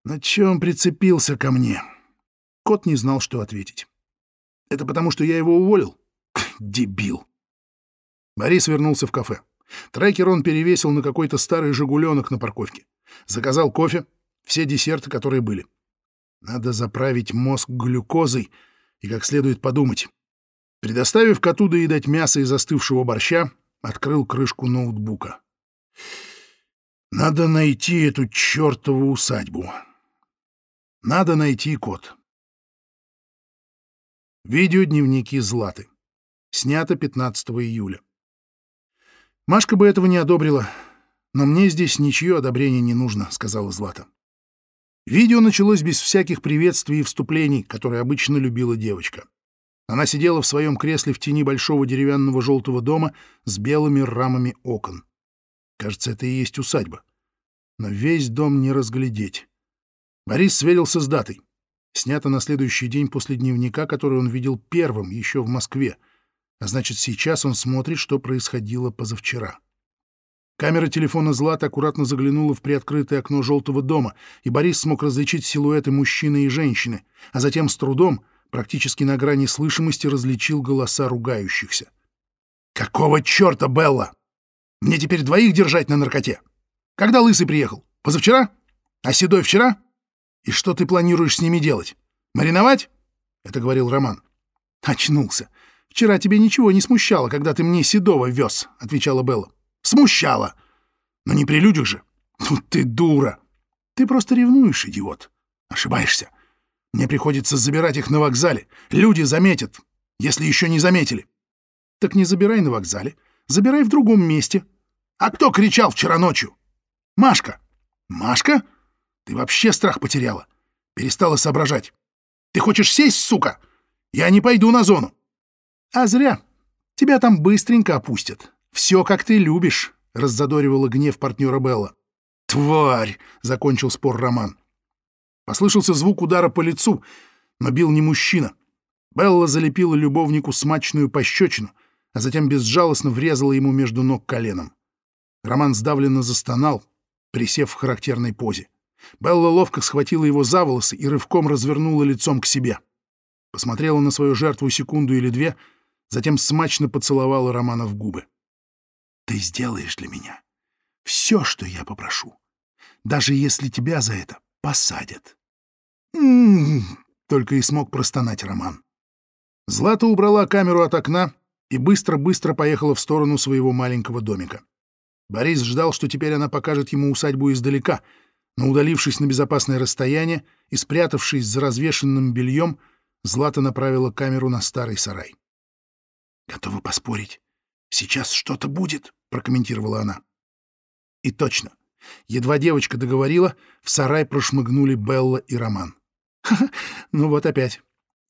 На чем прицепился ко мне? Кот не знал, что ответить. Это потому, что я его уволил? Дебил. Борис вернулся в кафе. Трекер он перевесил на какой-то старый «Жигуленок» на парковке. Заказал кофе, все десерты, которые были. Надо заправить мозг глюкозой и как следует подумать. Предоставив коту доедать мясо из застывшего борща, открыл крышку ноутбука. Надо найти эту чертову усадьбу. Надо найти кот. Видеодневники Златы. Снято 15 июля. Машка бы этого не одобрила, но мне здесь ничье одобрение не нужно, сказала Злата. Видео началось без всяких приветствий и вступлений, которые обычно любила девочка. Она сидела в своем кресле в тени большого деревянного желтого дома с белыми рамами окон. Кажется, это и есть усадьба. Но весь дом не разглядеть. Борис сверился с датой. Снято на следующий день после дневника, который он видел первым еще в Москве. А значит, сейчас он смотрит, что происходило позавчера. Камера телефона Злата аккуратно заглянула в приоткрытое окно желтого дома, и Борис смог различить силуэты мужчины и женщины, а затем с трудом, практически на грани слышимости, различил голоса ругающихся. «Какого черта, Белла? Мне теперь двоих держать на наркоте? Когда Лысый приехал? Позавчера? А Седой вчера? И что ты планируешь с ними делать? Мариновать?» — это говорил Роман. «Очнулся. Вчера тебе ничего не смущало, когда ты мне Седова вез», — отвечала Белла. «Смущало. Но не при людях же. Ну ты дура. Ты просто ревнуешь, идиот. Ошибаешься. Мне приходится забирать их на вокзале. Люди заметят, если еще не заметили. Так не забирай на вокзале. Забирай в другом месте. А кто кричал вчера ночью? Машка. Машка? Ты вообще страх потеряла. Перестала соображать. Ты хочешь сесть, сука? Я не пойду на зону. А зря. Тебя там быстренько опустят. Все, как ты любишь, — раззадоривала гнев партнера Белла. «Тварь!» — закончил спор Роман. Послышался звук удара по лицу, но бил не мужчина. Белла залепила любовнику смачную пощечину, а затем безжалостно врезала ему между ног коленом. Роман сдавленно застонал, присев в характерной позе. Белла ловко схватила его за волосы и рывком развернула лицом к себе. Посмотрела на свою жертву секунду или две, затем смачно поцеловала Романа в губы. «Ты сделаешь для меня все, что я попрошу, даже если тебя за это посадят. «М-м-м», только и смог простонать Роман. Злата убрала камеру от окна и быстро-быстро поехала в сторону своего маленького домика. Борис ждал, что теперь она покажет ему усадьбу издалека, но, удалившись на безопасное расстояние и спрятавшись за развешенным бельем, Злата направила камеру на старый сарай. «Готова поспорить, сейчас что-то будет», — прокомментировала она. И точно. Едва девочка договорила, в сарай прошмыгнули Белла и Роман. «Ха-ха, ну вот опять».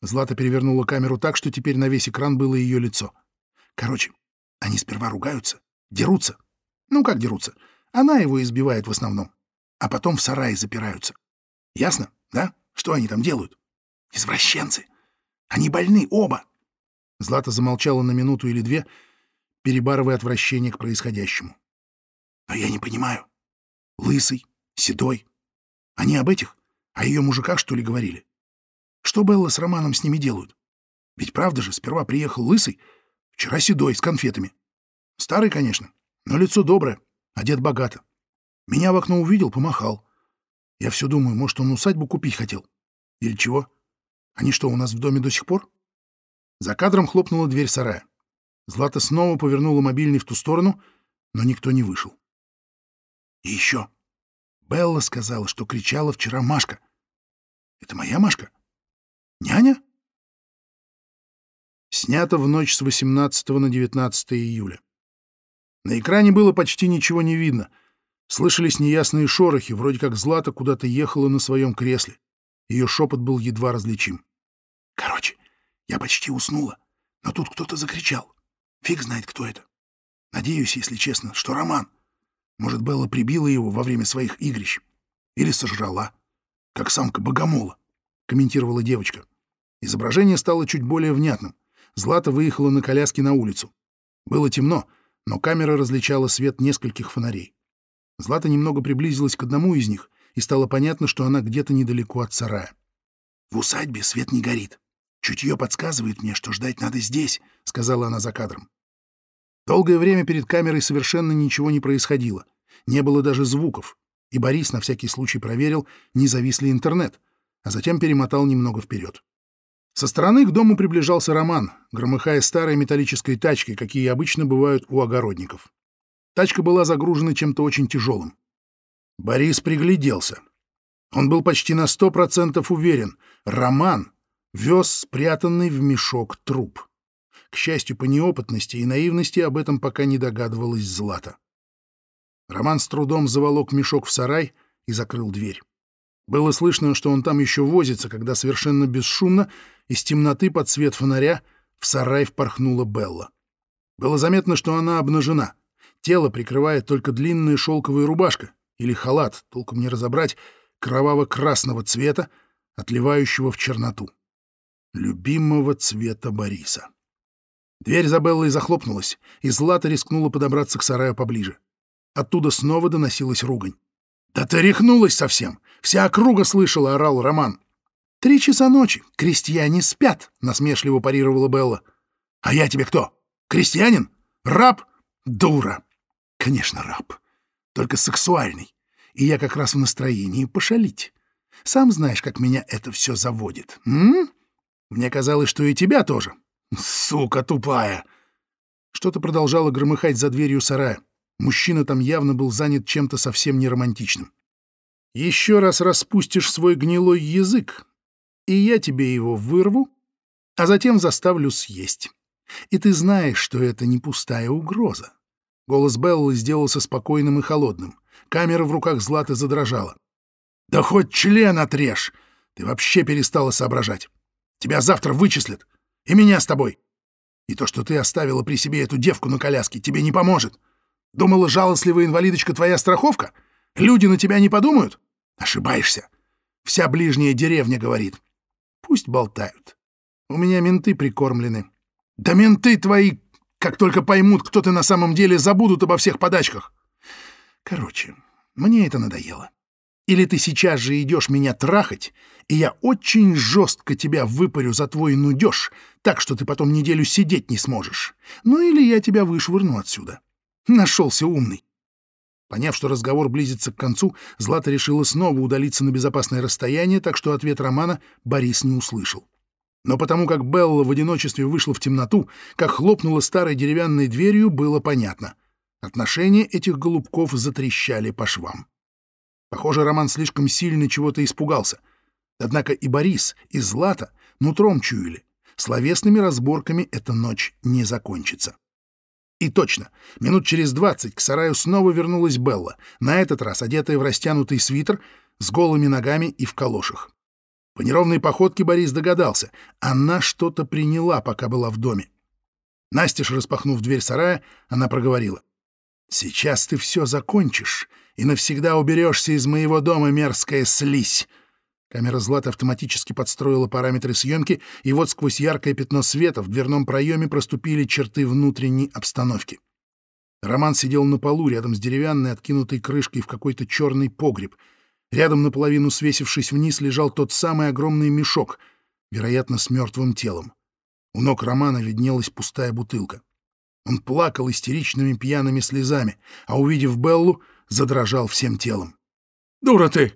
Злата перевернула камеру так, что теперь на весь экран было ее лицо. Короче, они сперва ругаются, дерутся. Ну, как дерутся? Она его избивает в основном. А потом в сарае запираются. Ясно, да? Что они там делают? Извращенцы. Они больны, оба. Злата замолчала на минуту или две, перебарывая отвращение к происходящему. Но я не понимаю. Лысый, седой. Они об этих, о ее мужиках, что ли, говорили? Что Белла с Романом с ними делают? Ведь правда же, сперва приехал лысый, вчера седой, с конфетами. Старый, конечно, но лицо доброе, одет богато. Меня в окно увидел, помахал. Я все думаю, может, он усадьбу купить хотел. Или чего? Они что, у нас в доме до сих пор? За кадром хлопнула дверь сарая. Злата снова повернула мобильный в ту сторону, но никто не вышел. И еще. Белла сказала, что кричала вчера Машка. Это моя Машка? Няня? Снято в ночь с 18 на 19 июля. На экране было почти ничего не видно. Слышались неясные шорохи, вроде как Злата куда-то ехала на своем кресле. Ее шепот был едва различим. Короче, я почти уснула, но тут кто-то закричал. Фиг знает, кто это. Надеюсь, если честно, что Роман. Может, Белла прибила его во время своих игрищ. Или сожрала. Как самка богомола, комментировала девочка. Изображение стало чуть более внятным. Злата выехала на коляске на улицу. Было темно, но камера различала свет нескольких фонарей. Злата немного приблизилась к одному из них, и стало понятно, что она где-то недалеко от сарая. «В усадьбе свет не горит. Чутье подсказывает мне, что ждать надо здесь», — сказала она за кадром. Долгое время перед камерой совершенно ничего не происходило. Не было даже звуков, и Борис на всякий случай проверил, не завис ли интернет, а затем перемотал немного вперед. Со стороны к дому приближался Роман, громыхая старой металлической тачкой, какие обычно бывают у огородников. Тачка была загружена чем-то очень тяжелым. Борис пригляделся. Он был почти на сто процентов уверен. Роман вез спрятанный в мешок труп. К счастью, по неопытности и наивности об этом пока не догадывалась Злата. Роман с трудом заволок мешок в сарай и закрыл дверь. Было слышно, что он там еще возится, когда совершенно бесшумно из темноты под свет фонаря в сарай впорхнула Белла. Было заметно, что она обнажена. Тело прикрывает только длинная шелковая рубашка или халат, толком не разобрать, кроваво-красного цвета, отливающего в черноту. Любимого цвета Бориса. Дверь за Беллой захлопнулась, и Злата рискнула подобраться к сараю поближе. Оттуда снова доносилась ругань. «Да ты рехнулась совсем! Вся округа слышала!» — орал Роман. «Три часа ночи. Крестьяне спят!» — насмешливо парировала Белла. «А я тебе кто? Крестьянин? Раб? Дура! Конечно, раб. Только сексуальный. И я как раз в настроении пошалить. Сам знаешь, как меня это все заводит. М? Мне казалось, что и тебя тоже. Сука тупая!» Что-то продолжало громыхать за дверью сарая. Мужчина там явно был занят чем-то совсем неромантичным. «Еще раз распустишь свой гнилой язык, и я тебе его вырву, а затем заставлю съесть. И ты знаешь, что это не пустая угроза». Голос Беллы сделался спокойным и холодным. Камера в руках Златы задрожала. «Да хоть член отрежь! Ты вообще перестала соображать. Тебя завтра вычислят. И меня с тобой. И то, что ты оставила при себе эту девку на коляске, тебе не поможет. Думала, жалостливая инвалидочка твоя страховка? Люди на тебя не подумают? Ошибаешься. Вся ближняя деревня говорит. Пусть болтают. У меня менты прикормлены. Да менты твои, как только поймут, кто ты на самом деле, забудут обо всех подачках. Короче, мне это надоело. Или ты сейчас же идешь меня трахать, и я очень жестко тебя выпарю за твой нудеж, так что ты потом неделю сидеть не сможешь. Ну или я тебя вышвырну отсюда. Нашелся умный. Поняв, что разговор близится к концу, Злата решила снова удалиться на безопасное расстояние, так что ответ Романа Борис не услышал. Но потому как Белла в одиночестве вышла в темноту, как хлопнула старой деревянной дверью, было понятно. Отношения этих голубков затрещали по швам. Похоже, Роман слишком сильно чего-то испугался. Однако и Борис, и Злата нутром чуяли. Словесными разборками эта ночь не закончится. И точно, минут через двадцать к сараю снова вернулась Белла, на этот раз одетая в растянутый свитер, с голыми ногами и в калошах. По неровной походке Борис догадался, она что-то приняла, пока была в доме. Настеж, распахнув дверь сарая, она проговорила. «Сейчас ты все закончишь, и навсегда уберешься из моего дома, мерзкая слизь!» Камера Злата автоматически подстроила параметры съемки, и вот сквозь яркое пятно света в дверном проеме проступили черты внутренней обстановки. Роман сидел на полу рядом с деревянной откинутой крышкой в какой-то черный погреб. Рядом, наполовину свесившись вниз, лежал тот самый огромный мешок, вероятно, с мертвым телом. У ног Романа виднелась пустая бутылка. Он плакал истеричными пьяными слезами, а, увидев Беллу, задрожал всем телом. «Дура ты!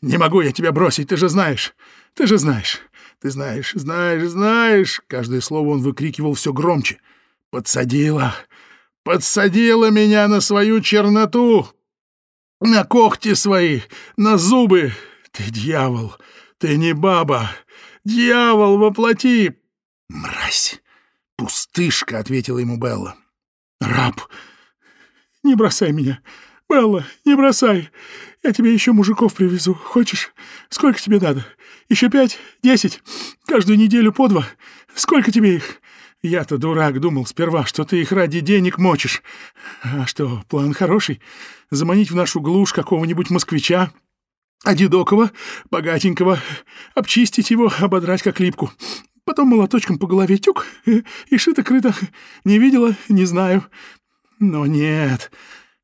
Не могу я тебя бросить, ты же знаешь! Ты же знаешь! Ты знаешь, знаешь, знаешь!» Каждое слово он выкрикивал все громче. «Подсадила! Подсадила меня на свою черноту! На когти свои! На зубы! Ты дьявол! Ты не баба! Дьявол воплоти!» «Мразь! Пустышка!» — ответила ему Белла. «Раб! Не бросай меня! Белла, не бросай! Я тебе еще мужиков привезу. Хочешь? Сколько тебе надо? Еще пять? Десять? Каждую неделю по два? Сколько тебе их? Я-то дурак думал сперва, что ты их ради денег мочишь. А что, план хороший? Заманить в нашу глушь какого-нибудь москвича, одинокого, богатенького, обчистить его, ободрать как липку. Потом молоточком по голове тюк, и шито-крыто. Не видела, не знаю. Но нет,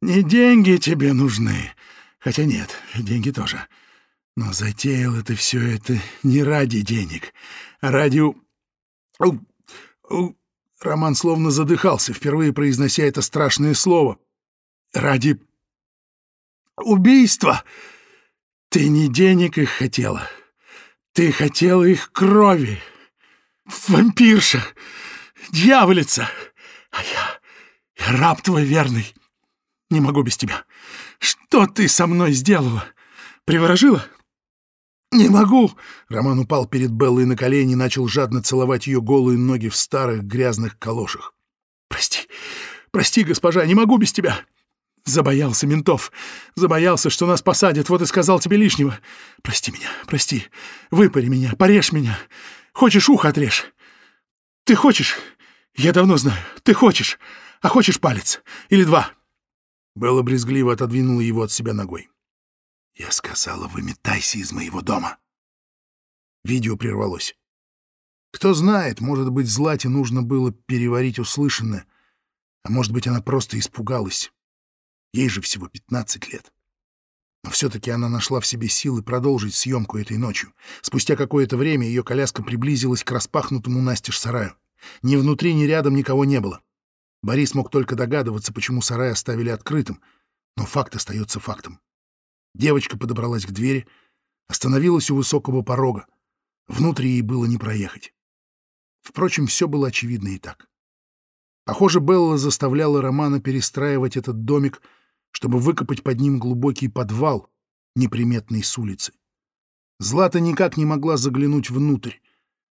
не деньги тебе нужны. Хотя нет, деньги тоже. Но затеял это все это не ради денег, а ради... Роман словно задыхался, впервые произнося это страшное слово. Ради... убийства! Ты не денег их хотела. Ты хотела их крови. Вампирша! Дьяволица! А я... я раб твой верный. Не могу без тебя. Что ты со мной сделала? Приворожила? «Не могу!» Роман упал перед Беллой на колени и начал жадно целовать ее голые ноги в старых грязных калошах. «Прости, прости, госпожа, не могу без тебя!» Забоялся ментов. Забоялся, что нас посадят, вот и сказал тебе лишнего. Прости меня, прости. Выпари меня, порежь меня. Хочешь, ухо отрежь. Ты хочешь? Я давно знаю. Ты хочешь. А хочешь палец? Или два?» Белла брезгливо отодвинула его от себя ногой. «Я сказала, выметайся из моего дома!» Видео прервалось. Кто знает, может быть, Злате нужно было переварить услышанное, а может быть, она просто испугалась. Ей же всего 15 лет. Но все-таки она нашла в себе силы продолжить съемку этой ночью. Спустя какое-то время ее коляска приблизилась к распахнутому настежь сараю. Ни внутри, ни рядом никого не было. Борис мог только догадываться, почему сарай оставили открытым, но факт остается фактом. Девочка подобралась к двери, остановилась у высокого порога. Внутри ей было не проехать. Впрочем, все было очевидно и так. Похоже, Белла заставляла Романа перестраивать этот домик, чтобы выкопать под ним глубокий подвал, неприметный с улицы. Злата никак не могла заглянуть внутрь,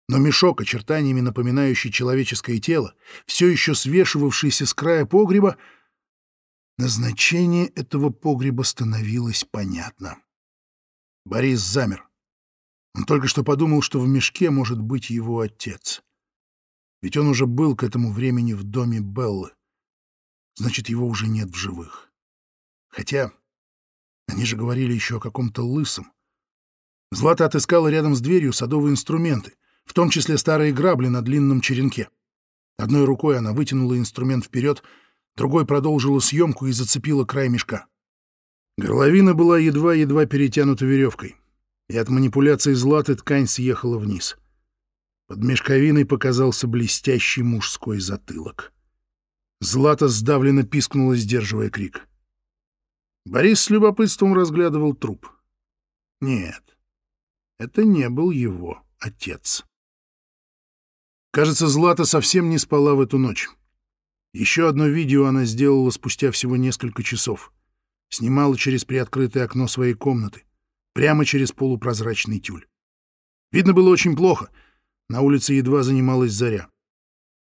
но мешок, очертаниями напоминающий человеческое тело, все еще свешивавшийся с края погреба, назначение этого погреба становилось понятно. Борис замер. Он только что подумал, что в мешке может быть его отец. Ведь он уже был к этому времени в доме Беллы. Значит, его уже нет в живых. Хотя они же говорили еще о каком-то лысом. Злата отыскала рядом с дверью садовые инструменты, в том числе старые грабли на длинном черенке. Одной рукой она вытянула инструмент вперед, другой продолжила съемку и зацепила край мешка. Горловина была едва-едва перетянута веревкой, и от манипуляции Златы ткань съехала вниз. Под мешковиной показался блестящий мужской затылок. Злата сдавленно пискнула, сдерживая крик. Борис с любопытством разглядывал труп. Нет, это не был его отец. Кажется, Злата совсем не спала в эту ночь. Еще одно видео она сделала спустя всего несколько часов. Снимала через приоткрытое окно своей комнаты, прямо через полупрозрачный тюль. Видно было очень плохо. На улице едва занималась заря.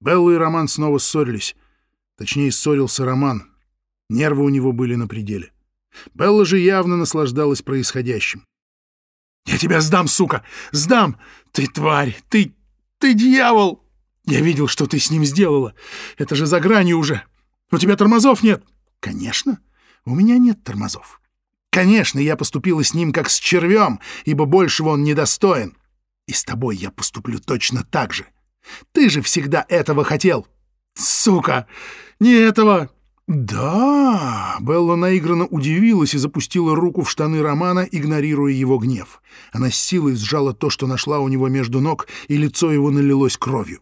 Белла и Роман снова ссорились. Точнее, ссорился Роман. Нервы у него были на пределе. Белла же явно наслаждалась происходящим. «Я тебя сдам, сука! Сдам! Ты тварь! Ты ты дьявол! Я видел, что ты с ним сделала. Это же за гранью уже. У тебя тормозов нет. Конечно, у меня нет тормозов. Конечно, я поступила с ним как с червем, ибо большего он недостоин. И с тобой я поступлю точно так же. Ты же всегда этого хотел. Сука! Не этого! «Да!» — Белла наигранно удивилась и запустила руку в штаны Романа, игнорируя его гнев. Она с силой сжала то, что нашла у него между ног, и лицо его налилось кровью.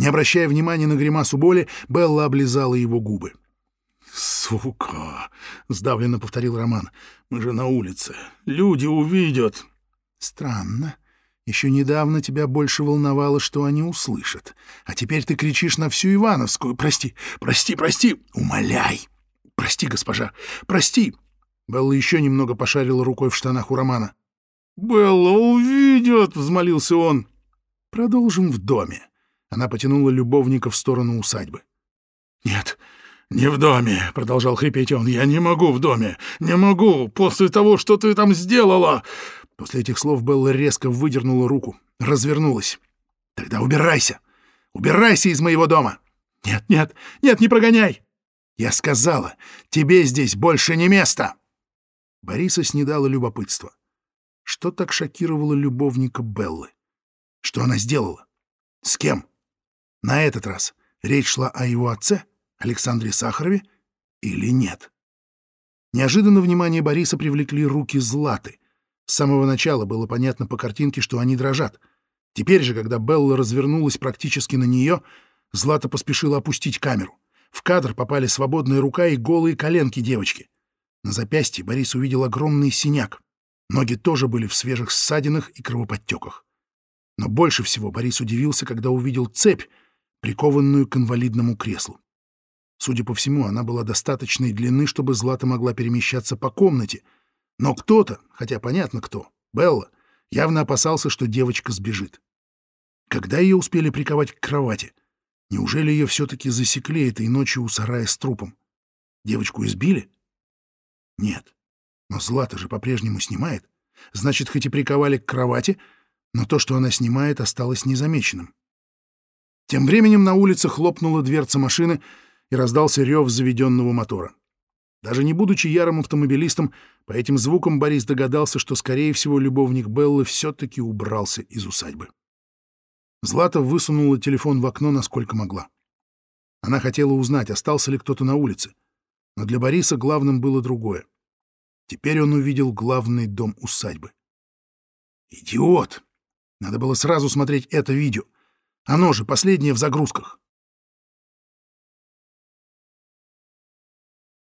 Не обращая внимания на гримасу боли, Белла облизала его губы. «Сука!» — сдавленно повторил Роман. «Мы же на улице. Люди увидят». «Странно. Еще недавно тебя больше волновало, что они услышат. А теперь ты кричишь на всю Ивановскую. Прости, прости, прости. Умоляй. Прости, госпожа, прости. Белла еще немного пошарила рукой в штанах у Романа. «Белла увидят!» — взмолился он. «Продолжим в доме». Она потянула любовника в сторону усадьбы. «Нет, не в доме», — продолжал хрипеть он. «Я не могу в доме. Не могу. После того, что ты там сделала. После этих слов Белла резко выдернула руку, развернулась. «Тогда убирайся! Убирайся из моего дома!» «Нет, нет, нет, не прогоняй!» «Я сказала, тебе здесь больше не место!» Бориса снедало любопытство. Что так шокировало любовника Беллы? Что она сделала? С кем? На этот раз речь шла о его отце, Александре Сахарове, или нет? Неожиданно внимание Бориса привлекли руки Златы, с самого начала было понятно по картинке, что они дрожат. Теперь же, когда Белла развернулась практически на нее, Злата поспешила опустить камеру. В кадр попали свободная рука и голые коленки девочки. На запястье Борис увидел огромный синяк. Ноги тоже были в свежих ссадинах и кровоподтеках. Но больше всего Борис удивился, когда увидел цепь, прикованную к инвалидному креслу. Судя по всему, она была достаточной длины, чтобы Злата могла перемещаться по комнате — но кто-то, хотя понятно кто, Белла, явно опасался, что девочка сбежит. Когда ее успели приковать к кровати? Неужели ее все-таки засекли этой ночью у сарая с трупом? Девочку избили? Нет. Но Злата же по-прежнему снимает. Значит, хоть и приковали к кровати, но то, что она снимает, осталось незамеченным. Тем временем на улице хлопнула дверца машины и раздался рев заведенного мотора. Даже не будучи ярым автомобилистом, по этим звукам Борис догадался, что, скорее всего, любовник Беллы все-таки убрался из усадьбы. Злата высунула телефон в окно, насколько могла. Она хотела узнать, остался ли кто-то на улице. Но для Бориса главным было другое. Теперь он увидел главный дом усадьбы. «Идиот! Надо было сразу смотреть это видео. Оно же последнее в загрузках.